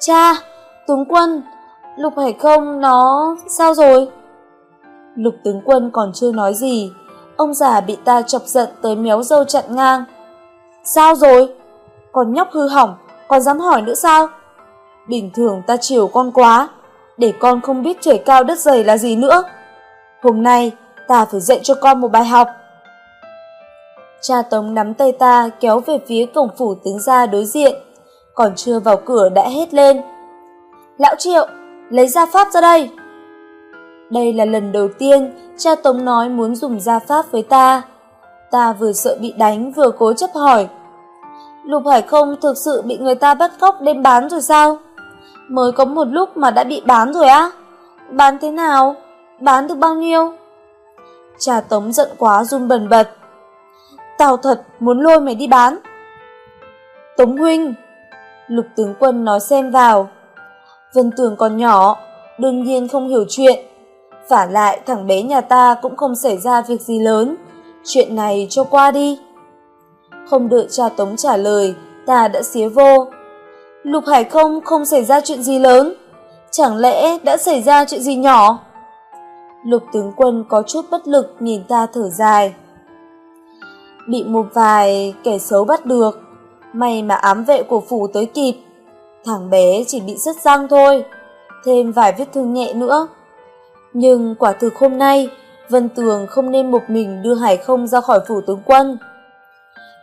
Cha, tướng quân, Lục Hải không nó sao rồi? Lục tướng quân còn chưa nói gì, ông già bị ta chọc giận tới méo dâu chặn ngang. Sao rồi? Con nhóc hư hỏng, còn dám hỏi nữa sao? Bình thường ta chiều con quá, để con không biết trời cao đất dày là gì nữa. Hôm nay ta phải dạy cho con một bài học. Cha Tống nắm tay ta kéo về phía cổng phủ tướng gia đối diện, còn chưa vào cửa đã hét lên. Lão Triệu, lấy gia pháp ra đây. Đây là lần đầu tiên cha Tống nói muốn dùng gia pháp với ta. Ta vừa sợ bị đánh vừa cố chấp hỏi. Lục Hải không thực sự bị người ta bắt cóc đem bán rồi sao? Mới có một lúc mà đã bị bán rồi á? Bán thế nào? Bán được bao nhiêu? Trà Tống giận quá run bần bật. Tao thật muốn lôi mày đi bán. Tống huynh, lục tướng quân nói xem vào. Vân Tường còn nhỏ, đương nhiên không hiểu chuyện. Phả lại thằng bé nhà ta cũng không xảy ra việc gì lớn. Chuyện này cho qua đi. Không đợi cha Tống trả lời, ta đã xía vô. Lục Hải không không xảy ra chuyện gì lớn. Chẳng lẽ đã xảy ra chuyện gì nhỏ? Lục tướng quân có chút bất lực nhìn ta thở dài. Bị một vài kẻ xấu bắt được, may mà ám vệ của phủ tới kịp. Thằng bé chỉ bị sứt răng thôi, thêm vài vết thương nhẹ nữa. Nhưng quả thực hôm nay, Vân Tường không nên một mình đưa Hải không ra khỏi phủ tướng quân.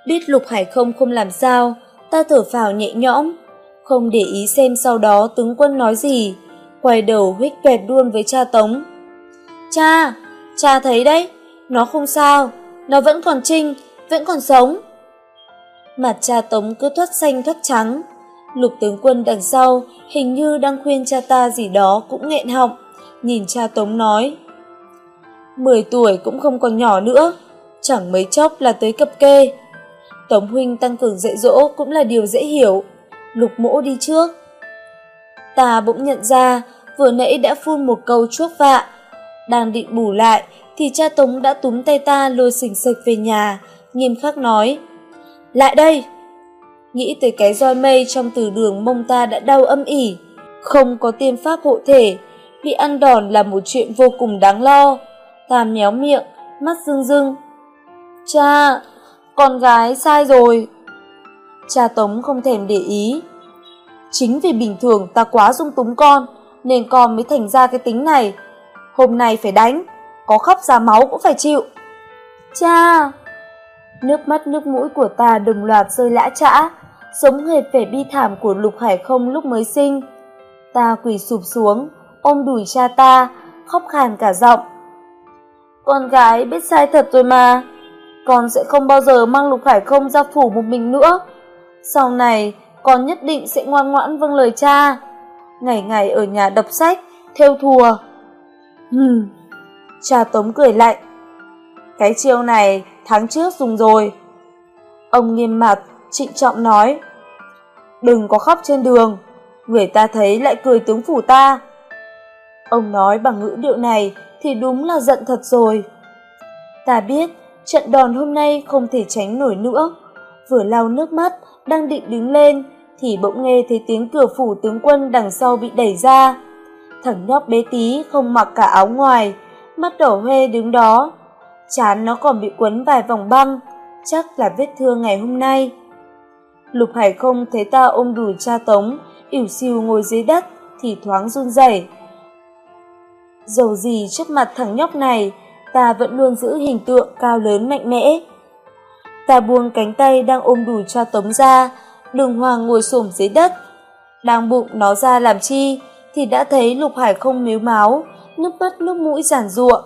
Biết Lục Hải không không làm sao, ta thở phào nhẹ nhõm, không để ý xem sau đó tướng quân nói gì, quay đầu huých quẹt luôn với cha Tống. Cha, cha thấy đấy, nó không sao, nó vẫn còn trinh, vẫn còn sống. Mặt cha Tống cứ thoát xanh thoát trắng, lục tướng quân đằng sau hình như đang khuyên cha ta gì đó cũng nghẹn họng, nhìn cha Tống nói. Mười tuổi cũng không còn nhỏ nữa, chẳng mấy chốc là tới cập kê. Tống huynh tăng cường dạy dỗ cũng là điều dễ hiểu, lục mỗ đi trước. Ta bỗng nhận ra vừa nãy đã phun một câu chuốc vạ, đang định bù lại thì cha Tống đã túm tay ta lôi xình xịch về nhà, nghiêm khắc nói. Lại đây! Nghĩ tới cái roi mây trong từ đường mông ta đã đau âm ỉ, không có tiên pháp hộ thể, bị ăn đòn là một chuyện vô cùng đáng lo. Ta méo miệng, mắt rưng rưng. Cha, con gái sai rồi. Cha Tống không thèm để ý. Chính vì bình thường ta quá dung túng con, nên con mới thành ra cái tính này. Hôm nay phải đánh, có khóc ra máu cũng phải chịu. Cha! Nước mắt nước mũi của ta đồng loạt rơi lã chã, giống hệt vẻ bi thảm của Lục Hải không lúc mới sinh. Ta quỳ sụp xuống, ôm đùi cha ta, khóc khàn cả giọng. Con gái biết sai thật rồi mà, con sẽ không bao giờ mang Lục Hải không ra phủ một mình nữa. Sau này, con nhất định sẽ ngoan ngoãn vâng lời cha. Ngày ngày ở nhà đọc sách, theo thùa. Hừm, cha Tống cười lạnh. Cái chiêu này tháng trước dùng rồi. Ông nghiêm mặt, trịnh trọng nói. Đừng có khóc trên đường, người ta thấy lại cười tướng phủ ta. Ông nói bằng ngữ điệu này thì đúng là giận thật rồi. Ta biết trận đòn hôm nay không thể tránh nổi nữa. Vừa lau nước mắt, đang định đứng lên, thì bỗng nghe thấy tiếng cửa phủ tướng quân đằng sau bị đẩy ra. Thằng nhóc bé tí không mặc cả áo ngoài, mắt đỏ hoe đứng đó. Chán nó còn bị quấn vài vòng băng, chắc là vết thương ngày hôm nay. Lục Hải không thấy ta ôm đùi cha Tống, ỉu xìu ngồi dưới đất, thì thoáng run rẩy. Dầu gì trước mặt thằng nhóc này, ta vẫn luôn giữ hình tượng cao lớn mạnh mẽ. Ta buông cánh tay đang ôm đùi cho Tống ra, đường hoàng ngồi xổm dưới đất. Đang bụng nó ra làm chi, thì đã thấy Lục Hải không mếu máu, nước mắt nước mũi giản ruộng.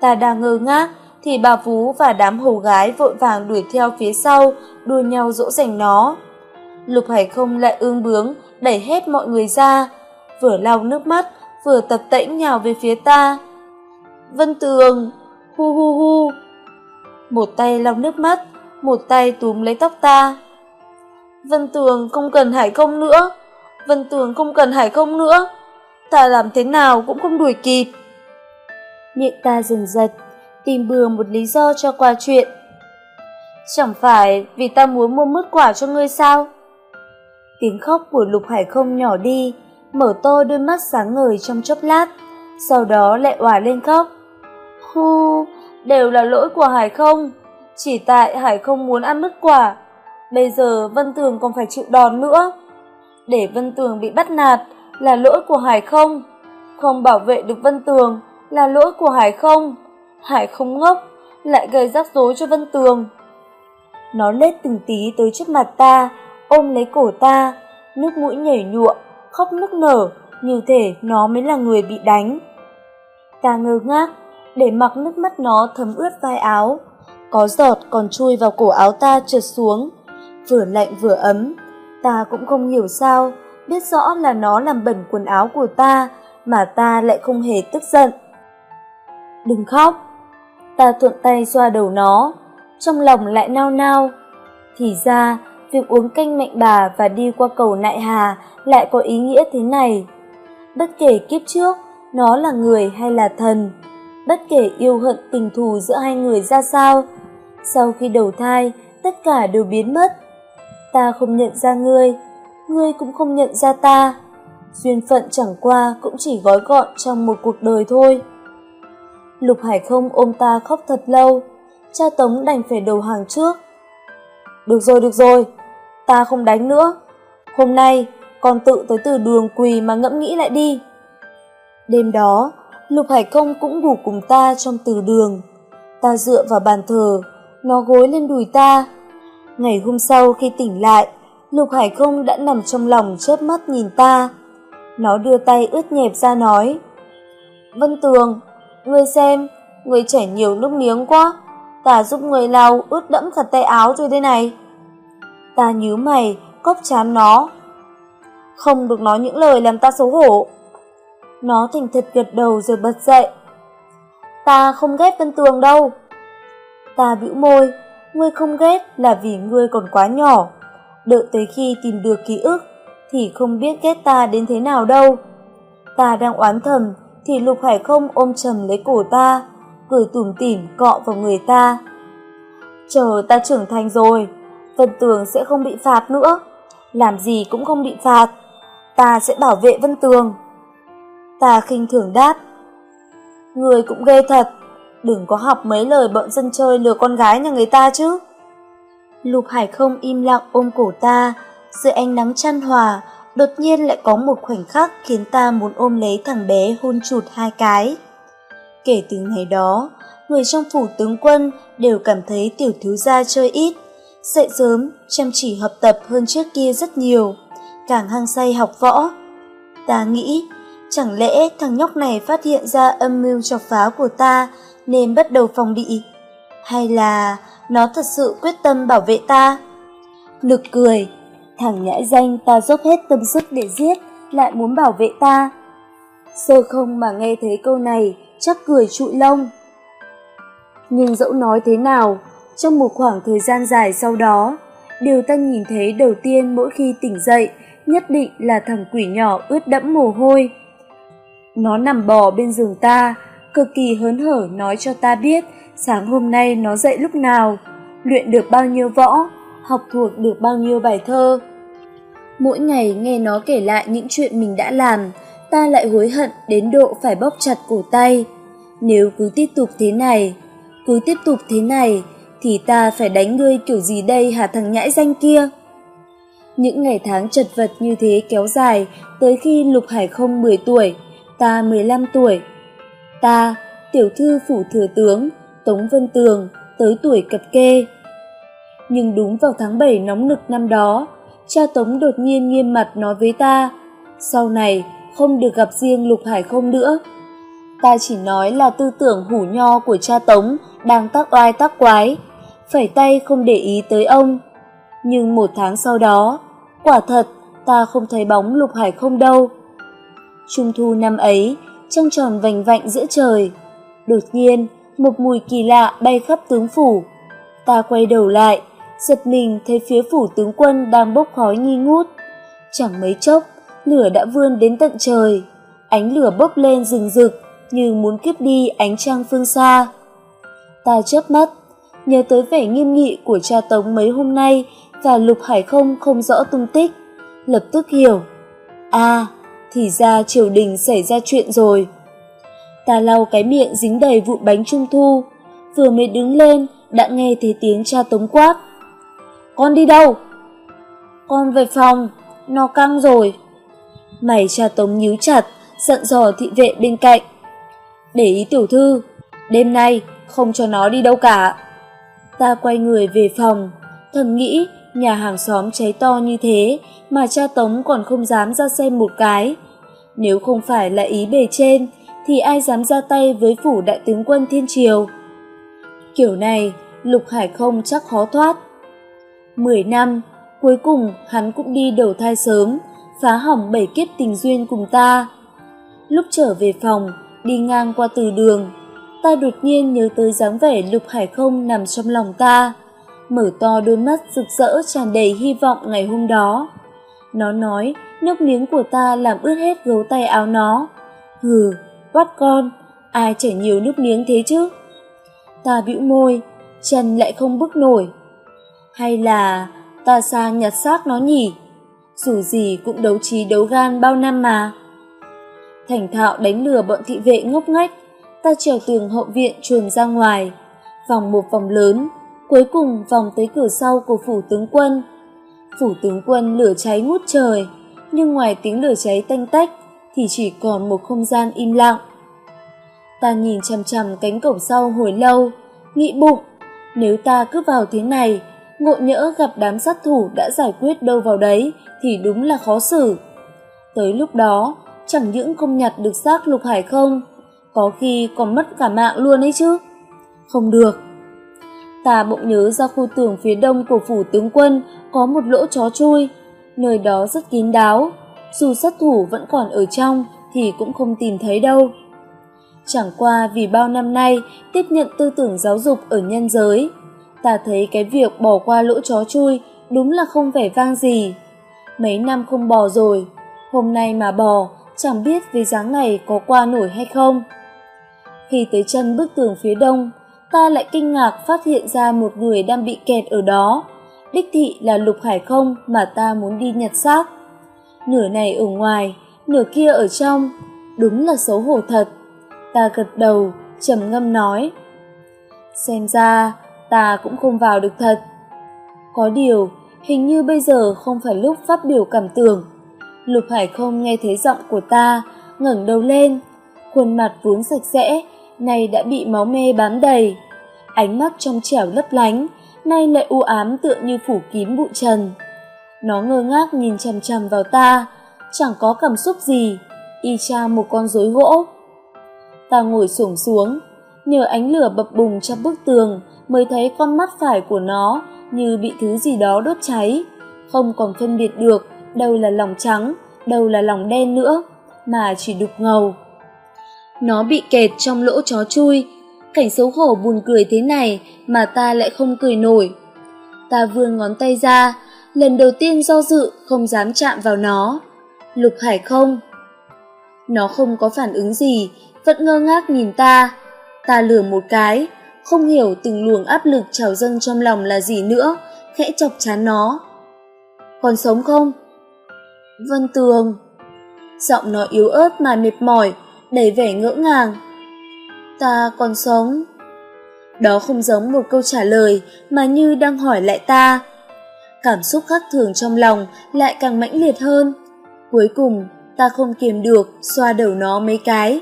Ta đang ngơ ngác, thì bà Phú và đám hầu gái vội vàng đuổi theo phía sau, đua nhau dỗ dành nó. Lục Hải không lại ương bướng, đẩy hết mọi người ra, vừa lau nước mắt, vừa tập tễnh nhào về phía ta. Vân Tường, hu hu hu. một tay lau nước mắt, một tay túm lấy tóc ta. Vân Tường không cần Hải Công nữa, Vân Tường không cần Hải Công nữa, ta làm thế nào cũng không đuổi kịp. Miệng ta dần giật, tìm bừa một lý do cho qua chuyện. Chẳng phải vì ta muốn mua mứt quả cho ngươi sao? Tiếng khóc của Lục Hải không nhỏ đi, mở to đôi mắt sáng ngời trong chốc lát, sau đó lại òa lên khóc. Hu, đều là lỗi của Hải không, chỉ tại Hải không muốn ăn mứt quả, bây giờ Vân Tường còn phải chịu đòn nữa. Để Vân Tường bị bắt nạt là lỗi của Hải không, không bảo vệ được Vân Tường là lỗi của Hải không. Hải không ngốc, lại gây rắc rối cho Vân Tường. Nó lết từng tí tới trước mặt ta, ôm lấy cổ ta, nước mũi nhảy nhụa, khóc nức nở, như thể nó mới là người bị đánh. Ta ngơ ngác, để mặc nước mắt nó thấm ướt vai áo, có giọt còn chui vào cổ áo ta trượt xuống, vừa lạnh vừa ấm. Ta cũng không hiểu sao, biết rõ là nó làm bẩn quần áo của ta, mà ta lại không hề tức giận. Đừng khóc. Ta thuận tay xoa đầu nó, trong lòng lại nao nao. Thì ra, việc uống canh mạnh bà và đi qua cầu Nại Hà lại có ý nghĩa thế này. Bất kể kiếp trước, nó là người hay là thần, bất kể yêu hận tình thù giữa hai người ra sao, sau khi đầu thai, tất cả đều biến mất. Ta không nhận ra ngươi, ngươi cũng không nhận ra ta. Duyên phận chẳng qua cũng chỉ gói gọn trong một cuộc đời thôi. Lục Hải không ôm ta khóc thật lâu, cha Tống đành phải đầu hàng trước. Được rồi, được rồi, ta không đánh nữa. Hôm nay, con tự tới từ đường quỳ mà ngẫm nghĩ lại đi. Đêm đó, Lục Hải Công cũng ngủ cùng ta trong từ đường. Ta dựa vào bàn thờ, nó gối lên đùi ta. Ngày hôm sau khi tỉnh lại, Lục Hải Công đã nằm trong lòng chớp mắt nhìn ta. Nó đưa tay ướt nhẹp ra nói. Vân Tường, ngươi xem, ngươi chảy nhiều nước miếng quá. Ta giúp người lau ướt đẫm cả tay áo rồi đây này. Ta nhíu mày, cốc chán nó. Không được nói những lời làm ta xấu hổ. Nó thành thật gật đầu rồi bật dậy. Ta không ghét Vân Tường đâu. Ta bĩu môi, ngươi không ghét là vì ngươi còn quá nhỏ. Đợi tới khi tìm được ký ức thì không biết ghét ta đến thế nào đâu. Ta đang oán thầm thì Lục Hải không ôm chầm lấy cổ ta, cười tủm tỉm cọ vào người ta. Chờ ta trưởng thành rồi, Vân Tường sẽ không bị phạt nữa, làm gì cũng không bị phạt, ta sẽ bảo vệ Vân Tường. Ta khinh thường đáp. Người cũng ghê thật, đừng có học mấy lời bọn dân chơi lừa con gái nhà người ta chứ. Lục Hải không im lặng ôm cổ ta, dưới ánh nắng chăn hòa, đột nhiên lại có một khoảnh khắc khiến ta muốn ôm lấy thằng bé hôn chụt hai cái. Kể từ ngày đó, người trong phủ tướng quân đều cảm thấy tiểu thiếu gia chơi ít, dậy sớm, chăm chỉ học tập hơn trước kia rất nhiều, càng hăng say học võ. Ta nghĩ, chẳng lẽ thằng nhóc này phát hiện ra âm mưu chọc phá của ta nên bắt đầu phòng bị? Hay là nó thật sự quyết tâm bảo vệ ta? Nực cười, thằng nhãi danh ta dốc hết tâm sức để giết, lại muốn bảo vệ ta. Sơ không mà nghe thấy câu này, chắc cười trụi lông. Nhưng dẫu nói thế nào, trong một khoảng thời gian dài sau đó, điều ta nhìn thấy đầu tiên mỗi khi tỉnh dậy nhất định là thằng quỷ nhỏ ướt đẫm mồ hôi. Nó nằm bò bên giường ta, cực kỳ hớn hở nói cho ta biết sáng hôm nay nó dậy lúc nào, luyện được bao nhiêu võ, học thuộc được bao nhiêu bài thơ. Mỗi ngày nghe nó kể lại những chuyện mình đã làm, ta lại hối hận đến độ phải bóp chặt cổ tay. Nếu cứ tiếp tục thế này, cứ tiếp tục thế này, thì ta phải đánh ngươi kiểu gì đây hả thằng nhãi danh kia? Những ngày tháng chật vật như thế kéo dài tới khi Lục Hải không 10 tuổi, ta 15 tuổi. Ta, tiểu thư phủ thừa tướng, Tống Vân Tường, tới tuổi cập kê. Nhưng đúng vào tháng 7 nóng nực năm đó, cha Tống đột nhiên nghiêm mặt nói với ta, sau này không được gặp riêng Lục Hải không nữa. Ta chỉ nói là tư tưởng hủ nho của cha Tống đang tác oai tác quái, phẩy tay không để ý tới ông. Nhưng một tháng sau đó, quả thật ta không thấy bóng Lục Hải không đâu. Trung thu năm ấy, trăng tròn vành vạnh giữa trời. Đột nhiên, một mùi kỳ lạ bay khắp tướng phủ, Ta quay đầu lại, giật mình thấy phía phủ tướng quân đang bốc khói nghi ngút. Chẳng mấy chốc, lửa đã vươn đến tận trời. Ánh lửa bốc lên rừng rực như muốn kiếp đi ánh trăng phương xa. Ta chớp mắt, nhớ tới vẻ nghiêm nghị của cha Tống mấy hôm nay và Lục Hải không không rõ tung tích, lập tức hiểu. À, thì ra triều đình xảy ra chuyện rồi. Ta lau cái miệng dính đầy vụn bánh trung thu, vừa mới đứng lên đã nghe thấy tiếng cha Tống quát. Con đi đâu? Con về phòng, nó căng rồi. Mày cha Tống nhíu chặt, giận dò thị vệ bên cạnh. Để ý tiểu thư, đêm nay không cho nó đi đâu cả. Ta quay người về phòng, thầm nghĩ nhà hàng xóm cháy to như thế mà cha Tống còn không dám ra xem một cái. Nếu không phải là ý bề trên, thì ai dám ra tay với phủ đại tướng quân Thiên Triều. Kiểu này, Lục Hải không chắc khó thoát. Mười năm, cuối cùng hắn cũng đi đầu thai sớm, phá hỏng bảy kiếp tình duyên cùng ta. Lúc trở về phòng, đi ngang qua từ đường, ta đột nhiên nhớ tới dáng vẻ Lục Hải không nằm trong lòng ta, mở to đôi mắt rực rỡ tràn đầy hy vọng ngày hôm đó. Nó nói nước miếng của ta làm ướt hết gấu tay áo nó. Hừ, bắt con, ai chảy nhiều nước miếng thế chứ? Ta bĩu môi, chân lại không bước nổi. Hay là ta sang nhặt xác nó nhỉ? Dù gì cũng đấu trí đấu gan bao năm mà. Thành thạo đánh lừa bọn thị vệ ngốc nghếch, ta trèo tường hậu viện chuồn ra ngoài, vòng một vòng lớn, cuối cùng vòng tới cửa sau của phủ tướng quân. Phủ tướng quân lửa cháy ngút trời, nhưng ngoài tiếng lửa cháy tanh tách thì chỉ còn một không gian im lặng. Ta nhìn chằm chằm cánh cổng sau hồi lâu, nghĩ bụng, nếu ta cứ vào thế này, ngộ nhỡ gặp đám sát thủ đã giải quyết đâu vào đấy thì đúng là khó xử. Tới lúc đó, chẳng những không nhặt được xác lục hải không, có khi còn mất cả mạng luôn ấy chứ. Không được. Ta bỗng nhớ ra khu tường phía đông của phủ tướng quân có một lỗ chó chui, nơi đó rất kín đáo, dù sát thủ vẫn còn ở trong thì cũng không tìm thấy đâu. Chẳng qua vì bao năm nay tiếp nhận tư tưởng giáo dục ở nhân giới, ta thấy cái việc bỏ qua lỗ chó chui đúng là không vẻ vang gì. Mấy năm không bò rồi, hôm nay mà bò chẳng biết vì dáng này có qua nổi hay không. Khi tới chân bức tường phía đông, ta lại kinh ngạc phát hiện ra một người đang bị kẹt ở đó. Đích thị là lục hải không mà ta muốn đi nhặt xác. Nửa này ở ngoài, nửa kia ở trong, đúng là xấu hổ thật. Ta gật đầu, trầm ngâm nói. Xem ra, ta cũng không vào được thật. Có điều, hình như bây giờ không phải lúc phát biểu cảm tưởng. Lục Hải không nghe thấy giọng của ta, ngẩng đầu lên, khuôn mặt vốn sạch sẽ, nay đã bị máu mê bám đầy. Ánh mắt trong trẻo lấp lánh, nay lại u ám tựa như phủ kín bụi trần. Nó ngơ ngác nhìn chằm chằm vào ta, chẳng có cảm xúc gì, y chang một con rối gỗ. Ta ngồi xổm xuống, nhờ ánh lửa bập bùng trong bức tường mới thấy con mắt phải của nó như bị thứ gì đó đốt cháy, không còn phân biệt được đâu là lòng trắng, đâu là lòng đen nữa, mà chỉ đục ngầu. Nó bị kẹt trong lỗ chó chui, cảnh xấu hổ buồn cười thế này mà ta lại không cười nổi. Ta vươn ngón tay ra, lần đầu tiên do dự không dám chạm vào nó. Lục Hải không. Nó không có phản ứng gì, vẫn ngơ ngác nhìn ta. Ta lừa một cái, không hiểu từng luồng áp lực trào dâng trong lòng là gì nữa, khẽ chọc chán nó. Còn sống không? Vân Tường. Giọng nó yếu ớt mà mệt mỏi, đầy vẻ ngỡ ngàng. Ta còn sống. Đó không giống một câu trả lời mà như đang hỏi lại ta. Cảm xúc khác thường trong lòng lại càng mãnh liệt hơn. Cuối cùng, ta không kiềm được, xoa đầu nó mấy cái.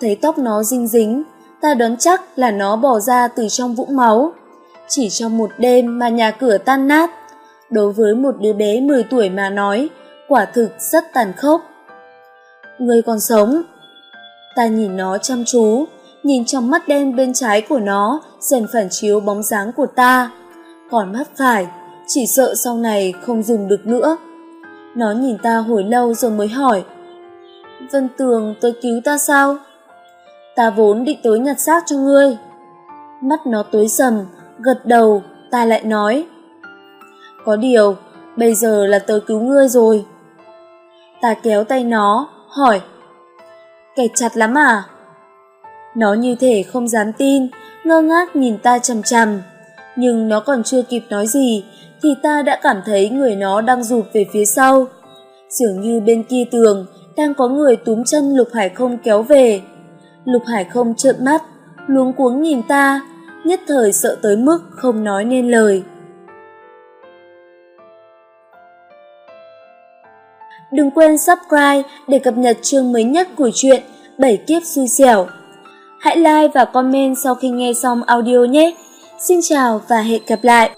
Thấy tóc nó dinh dính, ta đoán chắc là nó bỏ ra từ trong vũng máu. Chỉ trong một đêm mà nhà cửa tan nát. Đối với một đứa bé 10 tuổi mà nói, quả thực rất tàn khốc. Người còn sống. Ta nhìn nó chăm chú, nhìn trong mắt đen bên trái của nó dần phản chiếu bóng dáng của ta. Còn mắt phải, chỉ sợ sau này không dùng được nữa. Nó nhìn ta hồi lâu rồi mới hỏi. Vân Tường tới cứu ta sao? Ta vốn định tới nhặt xác cho ngươi. Mắt nó tối sầm, gật đầu, ta lại nói. Có điều, bây giờ là tớ cứu ngươi rồi. Ta kéo tay nó, hỏi. Kẹt chặt lắm à? Nó như thể không dám tin, ngơ ngác nhìn ta chằm chằm. Nhưng nó còn chưa kịp nói gì, thì ta đã cảm thấy người nó đang rụt về phía sau. Dường như bên kia tường, đang có người túm chân Lục Hải không kéo về. Lục Hải không trợn mắt, luống cuống nhìn ta, nhất thời sợ tới mức không nói nên lời. Đừng quên subscribe để cập nhật chương mới nhất của truyện Bảy kiếp xui xẻo. Hãy like và comment sau khi nghe xong audio nhé. Xin chào và hẹn gặp lại!